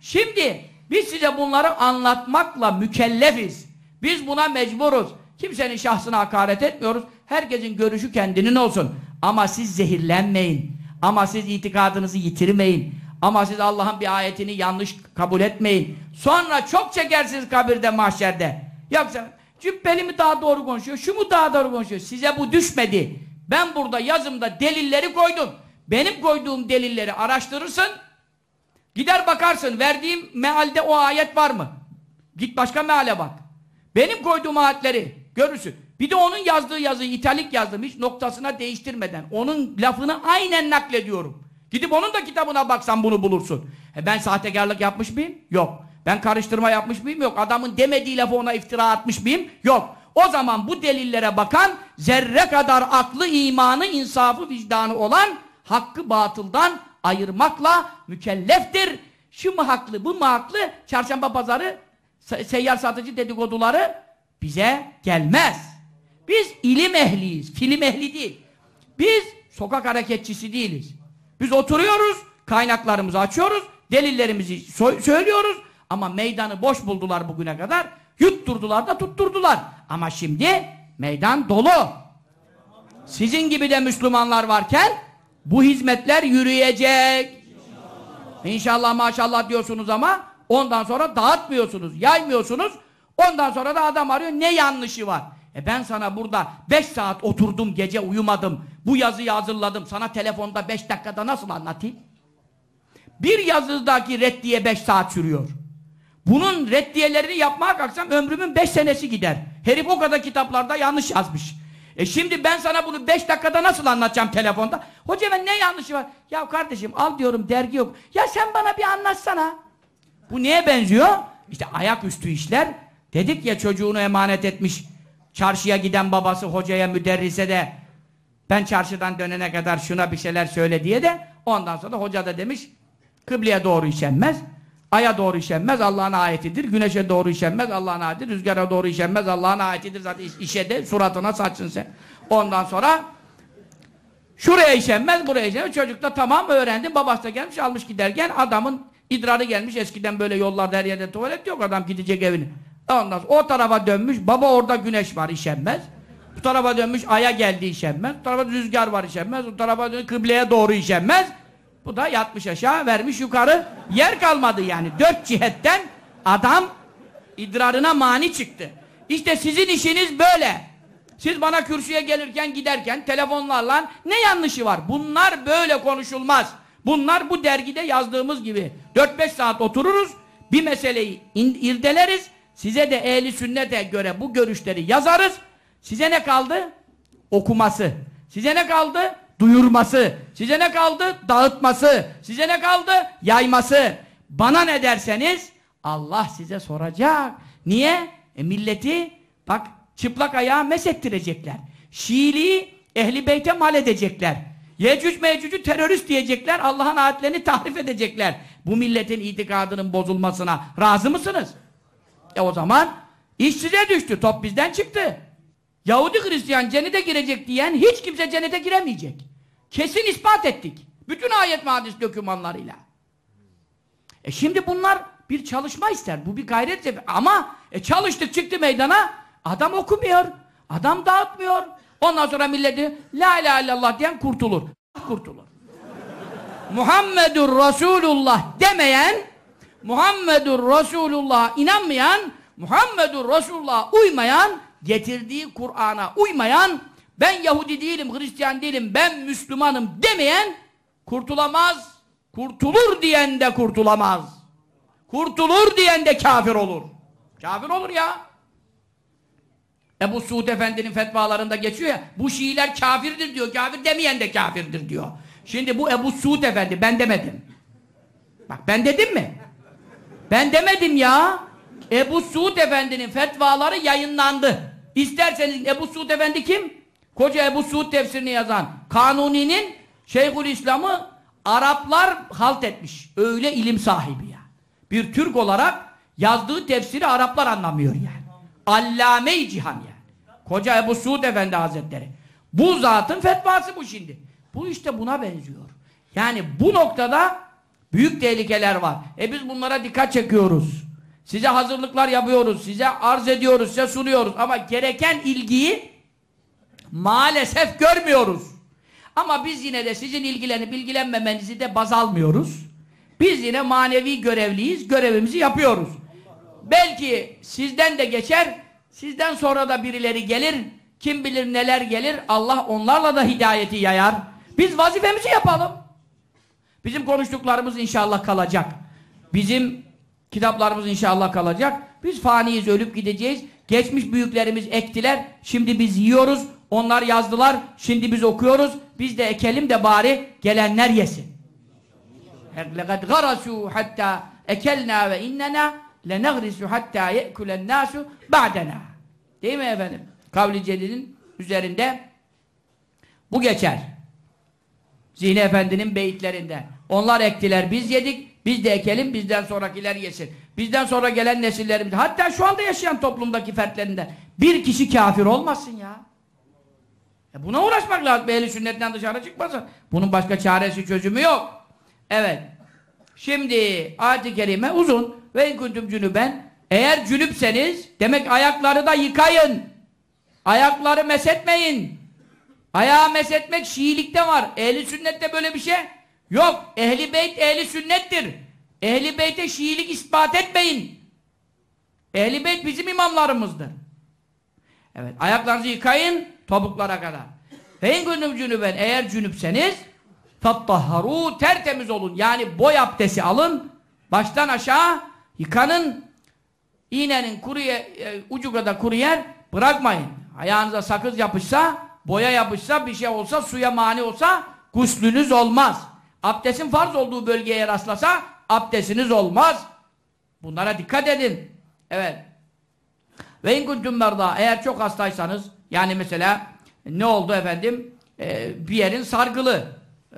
Şimdi biz size bunları anlatmakla mükellefiz. Biz buna mecburuz. Kimsenin şahsına hakaret etmiyoruz. Herkesin görüşü kendinin olsun. Ama siz zehirlenmeyin. Ama siz itikadınızı yitirmeyin. Ama siz Allah'ın bir ayetini yanlış kabul etmeyin. Sonra çok çekersiniz kabirde, mahşerde. Yoksa cübbeli mi daha doğru konuşuyor, şu mu daha doğru konuşuyor? Size bu düşmedi. Ben burada yazımda delilleri koydum. Benim koyduğum delilleri araştırırsın. Gider bakarsın, verdiğim mealde o ayet var mı? Git başka meale bak. Benim koyduğum ayetleri görürsün. Bir de onun yazdığı yazıyı italik yazdım hiç noktasına değiştirmeden. Onun lafını aynen naklediyorum. Gidip onun da kitabına baksan bunu bulursun. E ben sahtekarlık yapmış mıyım? Yok. Ben karıştırma yapmış mıyım? Yok. Adamın demediği lafı ona iftira atmış mıyım? Yok. O zaman bu delillere bakan zerre kadar aklı, imanı, insafı, vicdanı olan hakkı batıldan ayırmakla mükelleftir. Şu mu haklı, bu mu haklı? Çarşamba pazarı seyyar satıcı dedikoduları bize gelmez. Biz ilim ehliyiz, film ehli değil. Biz sokak hareketçisi değiliz. Biz oturuyoruz, kaynaklarımızı açıyoruz, delillerimizi söylüyoruz ama meydanı boş buldular bugüne kadar. Yutturdular da tutturdular. Ama şimdi meydan dolu. Sizin gibi de Müslümanlar varken bu hizmetler yürüyecek. İnşallah maşallah diyorsunuz ama ondan sonra dağıtmıyorsunuz, yaymıyorsunuz. Ondan sonra da adam arıyor ne yanlışı var? E ben sana burada 5 saat oturdum gece uyumadım. Bu yazıyı hazırladım. Sana telefonda 5 dakikada nasıl anlatayım? Bir yazıdaki reddiye 5 saat sürüyor. Bunun reddiyelerini yapmaya kalksam ömrümün 5 senesi gider. Herif o kadar kitaplarda yanlış yazmış. E şimdi ben sana bunu 5 dakikada nasıl anlatacağım telefonda? Hocam ne yanlışı var? Ya kardeşim al diyorum dergi yok. Ya sen bana bir anlatsana. Bu neye benziyor? İşte ayaküstü işler. Dedik ya çocuğunu emanet etmiş. Çarşıya giden babası hocaya müderrise de ben çarşıdan dönene kadar şuna bir şeyler söyle diye de ondan sonra hoca da demiş kıbleye doğru işenmez. Aya doğru işenmez Allah'ın ayetidir. Güneşe doğru işenmez Allah'ın ayetidir. Rüzgara doğru işenmez Allah'ın ayetidir. Zaten işe de suratına saçsın sen. Ondan sonra şuraya işenmez buraya işenmez. Çocuk da tamam öğrendi. Babası da gelmiş almış giderken adamın idrarı gelmiş. Eskiden böyle yollarda her yerde tuvalet yok. Adam gidecek evine. Ondan sonra o tarafa dönmüş. Baba orada güneş var işenmez. Bu tarafa dönmüş aya geldi işenmez. Bu tarafa rüzgar var işenmez. Bu tarafa dönmüş kıbleye doğru işenmez. Bu da yatmış aşağı vermiş yukarı. Yer kalmadı yani. Dört cihetten adam idrarına mani çıktı. İşte sizin işiniz böyle. Siz bana kürsüye gelirken giderken telefonlarla ne yanlışı var? Bunlar böyle konuşulmaz. Bunlar bu dergide yazdığımız gibi 4-5 saat otururuz, bir meseleyi irdeleriz, size de ehli sünnete göre bu görüşleri yazarız. Size ne kaldı? Okuması. Size ne kaldı? Duyurması. Size ne kaldı? Dağıtması. Size ne kaldı? Yayması. Bana ne derseniz Allah size soracak. Niye? E milleti bak çıplak ayağı mesettirecekler. Şiiliği ehli beyte mal edecekler. Yecüc mecücü terörist diyecekler. Allah'ın ayetlerini tahrif edecekler. Bu milletin itikadının bozulmasına razı mısınız? E o zaman iş size düştü. Top bizden çıktı. Yahudi Hristiyan cennete girecek diyen hiç kimse cennete giremeyecek. Kesin ispat ettik. Bütün ayet ve hadis dokümanlarıyla. E şimdi bunlar bir çalışma ister. Bu bir gayret. Ama e, çalıştık çıktı meydana adam okumuyor. Adam dağıtmıyor. Ondan sonra milleti la ilahe illallah diyen kurtulur. Kurtulur. Muhammedur Resulullah demeyen Muhammedur Resulullah inanmayan Muhammedur Resulullah uymayan getirdiği Kur'an'a uymayan ben Yahudi değilim, Hristiyan değilim, ben Müslümanım demeyen kurtulamaz. Kurtulur diyen de kurtulamaz. Kurtulur diyen de kafir olur. Kafir olur ya. Ebu Suud Efendi'nin fetvalarında geçiyor ya, bu Şiiler kafirdir diyor, kafir demeyen de kafirdir diyor. Şimdi bu Ebu Suud Efendi, ben demedim. Bak ben dedim mi? Ben demedim ya. Ebu Suud Efendi'nin fetvaları yayınlandı. İsterseniz Ebu Suud Efendi kim? Koca Ebu Suud tefsirini yazan Kanuni'nin Şeyhül İslam'ı Araplar halt etmiş. Öyle ilim sahibi ya. Bir Türk olarak yazdığı tefsiri Araplar anlamıyor yani. Allame-i Cihan yani. Koca Ebu Suud Efendi Hazretleri. Bu zatın fetvası bu şimdi. Bu işte buna benziyor. Yani bu noktada büyük tehlikeler var. E biz bunlara dikkat çekiyoruz. Size hazırlıklar yapıyoruz. Size arz ediyoruz. Size sunuyoruz. Ama gereken ilgiyi maalesef görmüyoruz. Ama biz yine de sizin ilgilenip ilgilenmemenizi de baz almıyoruz. Biz yine manevi görevliyiz. Görevimizi yapıyoruz. Belki sizden de geçer. Sizden sonra da birileri gelir. Kim bilir neler gelir. Allah onlarla da hidayeti yayar. Biz vazifemizi yapalım. Bizim konuştuklarımız inşallah kalacak. Bizim kitaplarımız inşallah kalacak. Biz faniyiz, ölüp gideceğiz. Geçmiş büyüklerimiz ektiler. Şimdi biz yiyoruz. Onlar yazdılar. Şimdi biz okuyoruz. Biz de ekelim de bari gelenler yesin. لَقَدْ غَرَسُوا حَتَّى اَكَلْنَا وَاِنَّنَا لَنَغْرِسُ حَتَّى يَأْكُلَ النَّاسُ بَعْدَنَا Değil mi efendim? Kavli Celil'in üzerinde bu geçer. Zihni Efendi'nin beyitlerinde. Onlar ektiler, biz yedik, biz de ekelim, bizden sonrakiler yesin. Bizden sonra gelen nesillerimiz, hatta şu anda yaşayan toplumdaki fertlerinden bir kişi kafir olmasın ya. E buna uğraşmak lazım. Ehli sünnetten dışarı çıkmasın. Bunun başka çaresi, çözümü yok. Evet. Şimdi ayet-i kerime uzun. Ve in kuntum cünüben. Eğer cünüpseniz demek ayakları da yıkayın. Ayakları mesetmeyin. Ayağı mesetmek Şiilikte var. Ehli sünnette böyle bir şey yok. Ehli beyt ehli sünnettir. Ehli beyte Şiilik ispat etmeyin. Ehli beyt bizim imamlarımızdır. Evet. Ayaklarınızı yıkayın topuklara kadar. Ve in kuntum cünüben. Eğer cünüpseniz fattahharu tertemiz olun. Yani boy abdesti alın. Baştan aşağı yıkanın. İğnenin kuru yer, e, ucu kadar kuru yer bırakmayın. Ayağınıza sakız yapışsa, boya yapışsa, bir şey olsa, suya mani olsa guslünüz olmaz. Abdestin farz olduğu bölgeye rastlasa abdestiniz olmaz. Bunlara dikkat edin. Evet. Ve in kuntum eğer çok hastaysanız yani mesela ne oldu efendim? Ee, bir yerin sargılı.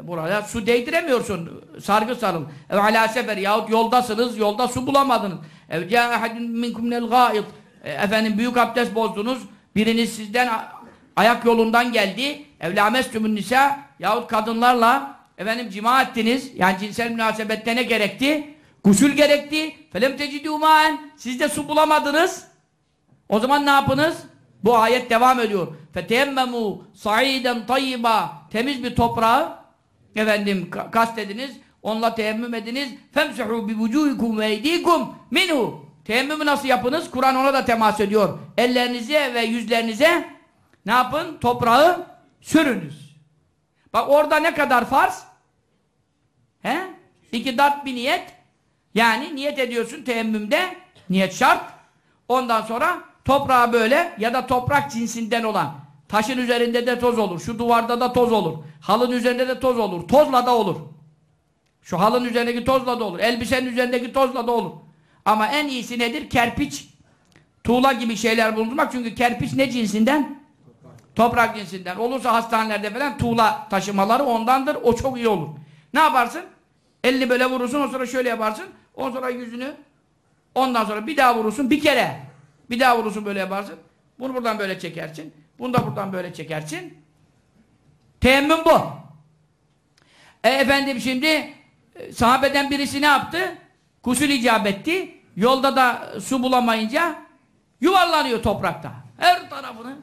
Buraya su değdiremiyorsun. Sargı sarıl. Ev ala sefer yahut yoldasınız, yolda su bulamadınız. Ev ca ahadun minkum nel gâid. Efendim büyük abdest bozdunuz. Biriniz sizden ayak yolundan geldi. Evlamestümün nisa yahut kadınlarla efendim cima ettiniz. Yani cinsel münasebette ne gerekti? Gusül gerekti. Felem tecidû mâen. Siz de su bulamadınız. O zaman ne yapınız? Bu ayet devam ediyor. Feteyemmemu sa'iden tayyiba. Temiz bir toprağı efendim kastediniz. Onunla teyemmüm ediniz. Femsuhu bi vucuhikum ve eydikum minhu. Teyemmümü nasıl yapınız? Kur'an ona da temas ediyor. Ellerinize ve yüzlerinize ne yapın? Toprağı sürünüz. Bak orada ne kadar farz? He? İki dat bir niyet. Yani niyet ediyorsun teyemmümde. Niyet şart. Ondan sonra toprağı böyle ya da toprak cinsinden olan taşın üzerinde de toz olur. Şu duvarda da toz olur. Halın üzerinde de toz olur. Tozla da olur. Şu halın üzerindeki tozla da olur. Elbisenin üzerindeki tozla da olur. Ama en iyisi nedir? Kerpiç. Tuğla gibi şeyler bulundurmak. Çünkü kerpiç ne cinsinden? Toprak cinsinden. Olursa hastanelerde falan tuğla taşımaları ondandır. O çok iyi olur. Ne yaparsın? Elini böyle vurursun. Ondan sonra şöyle yaparsın. Ondan sonra yüzünü ondan sonra bir daha vurursun. Bir kere. Bir daha vurursun böyle yaparsın. Bunu buradan böyle çekersin. Bunu da buradan böyle çekersin. Teyemmüm bu. E efendim şimdi sahabeden birisi ne yaptı? Gusül icap etti. Yolda da su bulamayınca yuvarlanıyor toprakta. Her tarafını.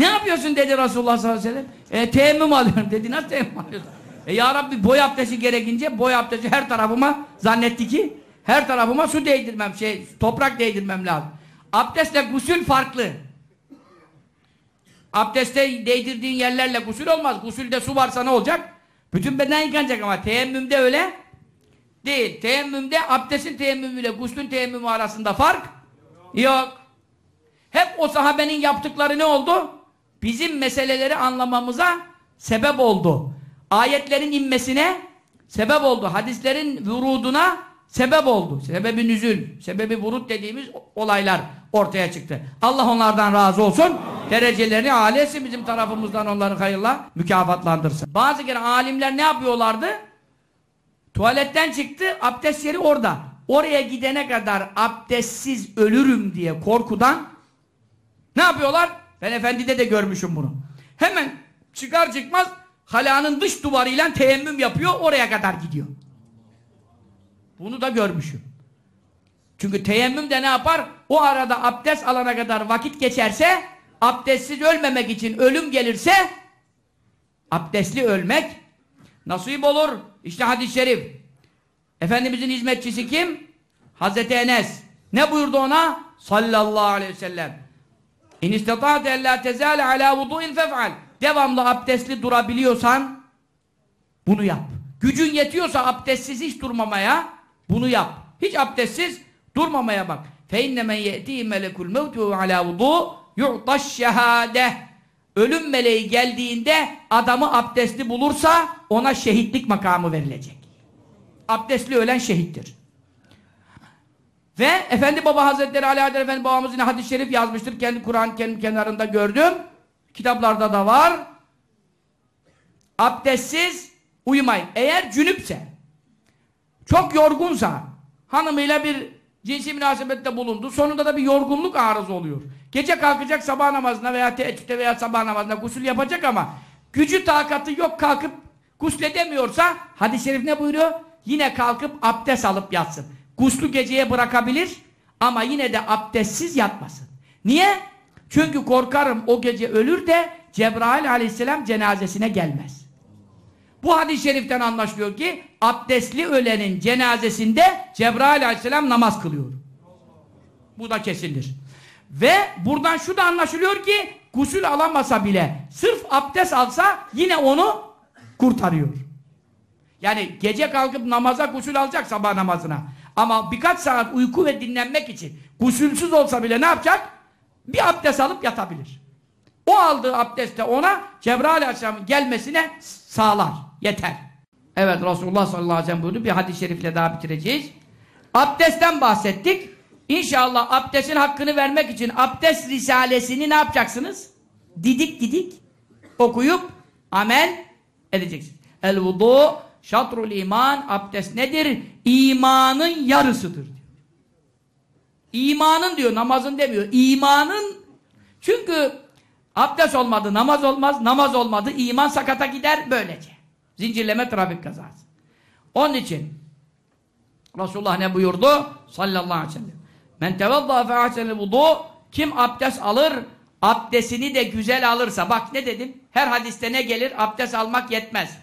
Ne yapıyorsun dedi Resulullah sallallahu aleyhi ve sellem. E teyemmüm alıyorum dedi. Nasıl teyemmüm alıyorsun? E ya Rabbi boy abdesti gerekince boy abdesti her tarafıma zannetti ki her tarafıma su değdirmem şey toprak değdirmem lazım. Abdestle gusül farklı. Abdeste değdirdiğin yerlerle gusül olmaz. Gusülde su varsa ne olacak? Bütün beden yıkanacak ama teyemmümde öyle değil. Teyemmümde abdestin teyemmümüyle guslün teyemmümü arasında fark yok. Hep o sahabenin yaptıkları ne oldu? Bizim meseleleri anlamamıza sebep oldu. Ayetlerin inmesine sebep oldu. Hadislerin vuruduna sebep oldu. Sebebi nüzül, sebebi vurut dediğimiz olaylar ortaya çıktı. Allah onlardan razı olsun. Derecelerini âli bizim tarafımızdan onları hayırla mükafatlandırsın. Bazı kere alimler ne yapıyorlardı? Tuvaletten çıktı, abdest yeri orada. Oraya gidene kadar abdestsiz ölürüm diye korkudan ne yapıyorlar? Ben efendide de görmüşüm bunu. Hemen çıkar çıkmaz halanın dış duvarıyla teyemmüm yapıyor, oraya kadar gidiyor. Bunu da görmüşüm. Çünkü teyemmüm de ne yapar? O arada abdest alana kadar vakit geçerse, abdestsiz ölmemek için ölüm gelirse, abdestli ölmek nasip olur. İşte hadis-i şerif. Efendimizin hizmetçisi kim? Hazreti Enes. Ne buyurdu ona? Sallallahu aleyhi ve sellem. İn istata'te ellâ tezâle alâ vudu'in fef'al. Devamlı abdestli durabiliyorsan bunu yap. Gücün yetiyorsa abdestsiz hiç durmamaya bunu yap. Hiç abdestsiz durmamaya bak. Men ye'tî melekul mevtu alâ vudu' yu'taş şehâdeh. Ölüm meleği geldiğinde adamı abdestli bulursa ona şehitlik makamı verilecek. Abdestli ölen şehittir. Ve Efendi Baba Hazretleri Ali Adel Efendi babamız yine hadis-i şerif yazmıştır. Kendi Kur'an kendi kenarında gördüm. Kitaplarda da var. Abdestsiz uyumayın. Eğer cünüpse, çok yorgunsa, hanımıyla bir cinsi münasebette bulundu. Sonunda da bir yorgunluk arızı oluyor. Gece kalkacak sabah namazına veya teheccüde veya sabah namazına gusül yapacak ama gücü takatı yok kalkıp gusledemiyorsa hadis-i şerif ne buyuruyor? Yine kalkıp abdest alıp yatsın. Guslu geceye bırakabilir ama yine de abdestsiz yatmasın. Niye? Çünkü korkarım o gece ölür de Cebrail aleyhisselam cenazesine gelmez. Bu hadis-i şeriften anlaşılıyor ki abdestli ölenin cenazesinde Cebrail aleyhisselam namaz kılıyor. Bu da kesindir. Ve buradan şu da anlaşılıyor ki gusül alamasa bile sırf abdest alsa yine onu kurtarıyor. Yani gece kalkıp namaza gusül alacak sabah namazına. Ama birkaç saat uyku ve dinlenmek için gusülsüz olsa bile ne yapacak? Bir abdest alıp yatabilir. O aldığı abdestte ona Cebrail Aleyhisselam'ın gelmesine sağlar. Yeter. Evet Resulullah sallallahu aleyhi ve sellem buyurdu. Bir hadis-i şerifle daha bitireceğiz. Abdestten bahsettik. İnşallah abdestin hakkını vermek için abdest risalesini ne yapacaksınız? Didik didik okuyup amel edeceksiniz. El vudu şatrul iman abdest nedir? İmanın yarısıdır diyor. İmanın diyor namazın demiyor. İmanın çünkü abdest olmadı namaz olmaz namaz olmadı iman sakata gider böylece. Zincirleme trafik kazası. Onun için Resulullah ne buyurdu? Sallallahu aleyhi ve sellem. Men tevadda fe ahsenel vudu kim abdest alır abdestini de güzel alırsa bak ne dedim? Her hadiste ne gelir? Abdest almak yetmez.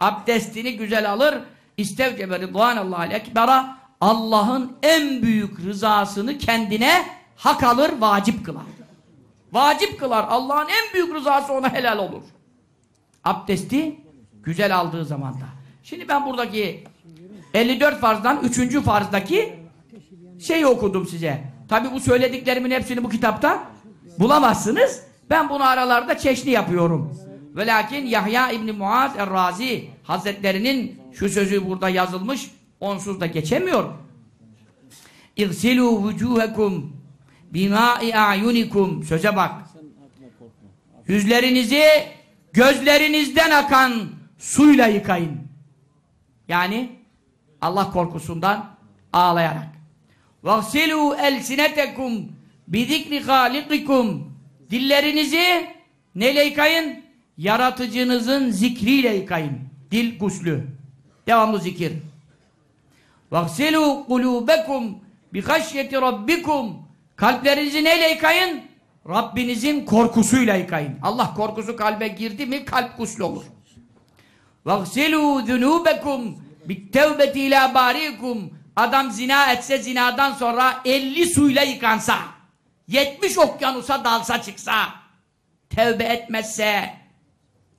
Abdestini güzel alır istevcebe ridvanallahil ekbera Allah'ın en büyük rızasını kendine hak alır, vacip kılar. Vacip kılar. Allah'ın en büyük rızası ona helal olur. Abdesti güzel aldığı zamanda. Şimdi ben buradaki 54 farzdan 3. farzdaki şeyi okudum size. Tabi bu söylediklerimin hepsini bu kitapta bulamazsınız. Ben bunu aralarda çeşni yapıyorum. Ve lakin Yahya İbni Muaz Er-Razi Hazretlerinin şu sözü burada yazılmış onsuz da geçemiyor. İgsilû vücûhekum bimâ'i a'yunikum söze bak. Yüzlerinizi gözlerinizden akan suyla yıkayın. Yani Allah korkusundan ağlayarak. وَغْسِلُوا اَلْسِنَتَكُمْ بِذِكْرِ خَالِقِكُمْ Dillerinizi neyle yıkayın? Yaratıcınızın zikriyle yıkayın. Dil guslü. Devamlı zikir. وَغْسِلُوا قُلُوبَكُمْ بِخَشْيَةِ رَبِّكُمْ Kalplerinizi neyle yıkayın? Rabbinizin korkusuyla yıkayın. Allah korkusu kalbe girdi mi kalp gusül olur. وَغْسِلُوا ذُنُوبَكُمْ بِالتَّوْبَةِ اِلٰى بَارِيكُمْ Adam zina etse zinadan sonra 50 suyla yıkansa 70 okyanusa dalsa çıksa tevbe etmezse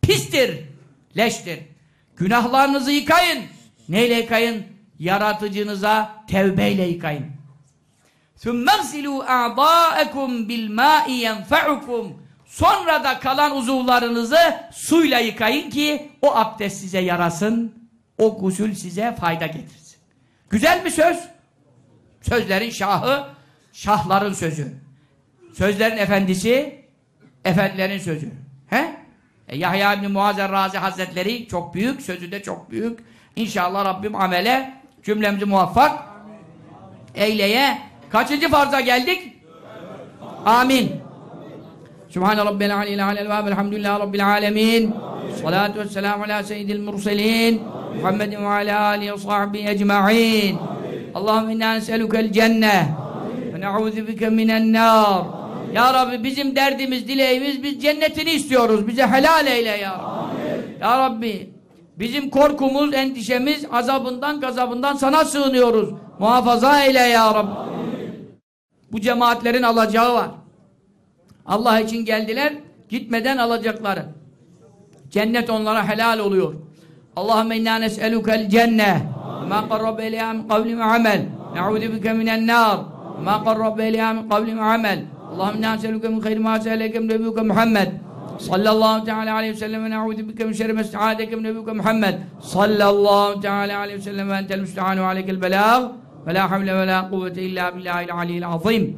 pistir, leştir. Günahlarınızı yıkayın. Neyle yıkayın? Yaratıcınıza tevbeyle yıkayın. ثُمَّ اغْسِلُوا اَعْضَاءَكُمْ بِالْمَاءِ يَنْفَعُكُمْ Sonra da kalan uzuvlarınızı suyla yıkayın ki o abdest size yarasın, o gusül size fayda getirsin. Güzel bir söz. Sözlerin şahı, şahların sözü. Sözlerin efendisi, efendilerin sözü. He? E, Yahya İbni Muazzer Razi Hazretleri çok büyük, sözü de çok büyük. İnşallah Rabbim amele cümlemizi muvaffak eyleye. Kaçıncı farza geldik? Amin. Subhane Rabbil aleyhi alel ve elhamdülillahi Rabbil alemin. Salatu vesselamu ala seyyidil murselin. Muhammedin ve ala alihi ve sahbihi ecma'in. Allahümme inna neselükel cenneh. Ve ne'udhu bike minen nar. Ya Rabbi bizim derdimiz, dileğimiz biz cennetini istiyoruz. Bize helal eyle ya Rabbi. Ya Rabbi bizim korkumuz, endişemiz azabından, gazabından sana sığınıyoruz. Muhafaza eyle ya Rabbi. Bu cemaatlerin alacağı var. Allah için geldiler, gitmeden alacakları. Cennet onlara helal oluyor. Allahümme inna nes'elukel cenneh ma qarrabe ileyha min kavli ve amel ne'udhu bike minen nar ma qarrabe ileyha min kavli ve amel Allahümme inna nes'eluke min khayri ma se'eleke min nebiyyuke Muhammed sallallahu teala aleyhi ve sellem ve ne'udhu bike min şerri mesta'adeke min Muhammed sallallahu teala aleyhi ve sellem ve entel müstehanu aleykel belâg ve la havle ve la kuvvete illa billahil aliyyil azim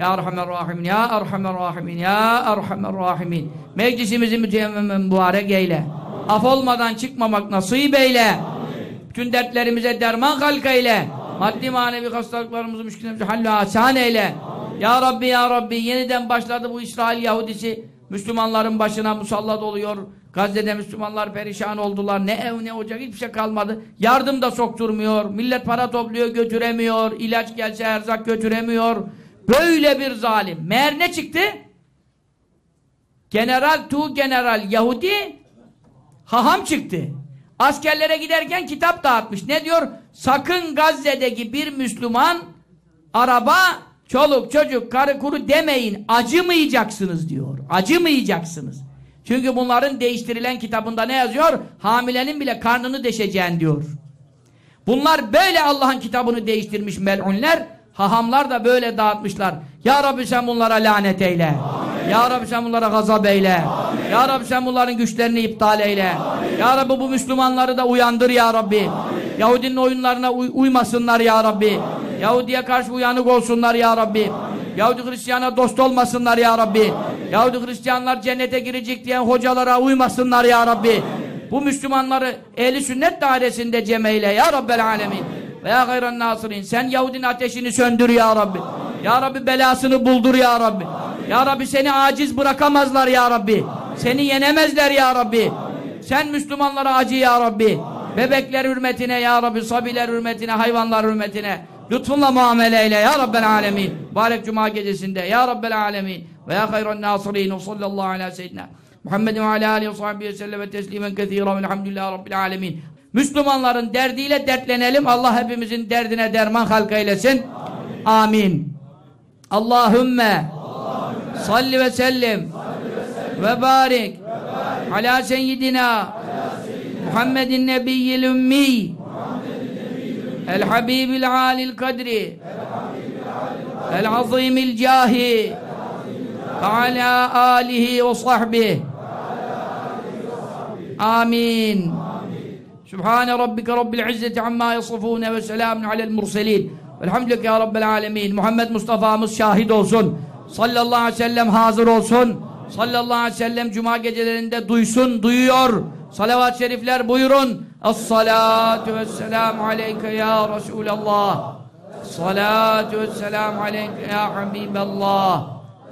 ya Erhamer Rahimin, Ya Erhamer Rahimin, Ya Erhamer Rahimin. Meclisimizi mübarek eyle. Af olmadan çıkmamak nasip eyle. Bütün dertlerimize derman halk eyle. Maddi manevi hastalıklarımızı, müşküllerimizi hallü asan eyle. Ya Rabbi, Ya Rabbi yeniden başladı bu İsrail Yahudisi. Müslümanların başına musallat oluyor. Gazze'de Müslümanlar perişan oldular. Ne ev ne ocak hiçbir şey kalmadı. Yardım da sokturmuyor. Millet para topluyor götüremiyor. İlaç gelse erzak götüremiyor. Böyle bir zalim. Meğer ne çıktı? General tu general Yahudi haham çıktı. Askerlere giderken kitap dağıtmış. Ne diyor? Sakın Gazze'deki bir Müslüman araba, çoluk, çocuk, karı kuru demeyin. Acımayacaksınız diyor. Acımayacaksınız. Çünkü bunların değiştirilen kitabında ne yazıyor? Hamilenin bile karnını deşeceğin diyor. Bunlar böyle Allah'ın kitabını değiştirmiş melunler. Hahamlar da böyle dağıtmışlar. Ya Rabbi sen bunlara lanet eyle. Amin. Ya Rabbi sen bunlara gazap eyle. Amin. Ya Rabbi sen bunların güçlerini iptal eyle. Amin. Ya Rabbi bu Müslümanları da uyandır ya Rabbi. Amin. Yahudinin oyunlarına uy uymasınlar ya Rabbi. Amin. Yahudiye karşı uyanık olsunlar ya Rabbi. Amin. Yahudi Hristiyana dost olmasınlar ya Rabbi. Amin. Yahudi Hristiyanlar cennete girecek diyen hocalara uymasınlar ya Rabbi. Amin. Bu Müslümanları ehli sünnet dairesinde cemeyle ya Rabbel alemin. Ve ya gayran nasirin. Sen Yahudinin ateşini söndür ya Rabbi. Amin. Ya Rabbi belasını buldur ya Rabbi. Amin. Ya Rabbi seni aciz bırakamazlar ya Rabbi. Amin. Seni yenemezler ya Rabbi. Amin. Sen Müslümanlara acı ya Rabbi. Amin. Bebekler hürmetine ya Rabbi, sabiler hürmetine, hayvanlar hürmetine. Lütfunla muamele eyle ya Rabbel alemin. Barek Cuma gecesinde ya Rabbel alemin. Ve ya hayran nasirin. Sallallahu ve seyyidina. Muhammedin ve alâ aleyhi ve sahbihi ve sellem ve teslimen kethîran velhamdülillahi rabbil alemin. Müslümanların derdiyle dertlenelim. Allah hepimizin derdine derman halka eylesin. Amin. Amin. Allahümme salli ve sellim ve barik ala seyyidina Muhammedin nebiyyil ümmi el habibil alil kadri el azimil cahi ve ala alihi ve sahbihi amin Sübhane rabbike rabbil izzeti amma yasifune ve selamun alel murselin. Velhamdülillah ya rabbel alemin. Muhammed Mustafa'mız şahit olsun. Sallallahu aleyhi ve sellem hazır olsun. Sallallahu aleyhi ve sellem cuma gecelerinde duysun, duyuyor. Salavat-ı şerifler buyurun. Es-salatu vesselamu aleyke ya Resulallah. Es-salatu vesselamu aleyke ya Habiballah.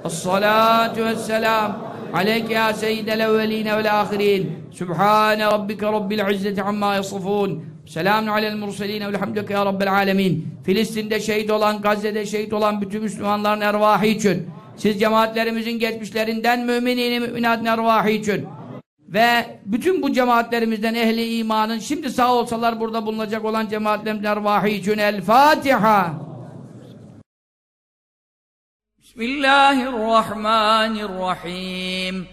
Es-salatu vesselamu aleyke ya seyyidel evveline vel ahirin. Sübhane rabbike rabbil izzeti amma yasifun. Selamun alel murseline velhamdülke ya rabbel alemin. Filistin'de şehit olan, Gazze'de şehit olan bütün Müslümanların ervahı için, siz cemaatlerimizin geçmişlerinden müminini müminat ervahı için, ve bütün bu cemaatlerimizden ehli imanın şimdi sağ olsalar burada bulunacak olan cemaatlerimizin ervahı için El Fatiha. Bismillahirrahmanirrahim.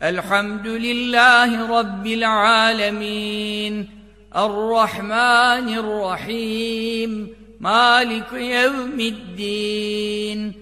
Elhamdülillahi Rabbil alemin. Errahmanirrahim. Malik yevmiddin.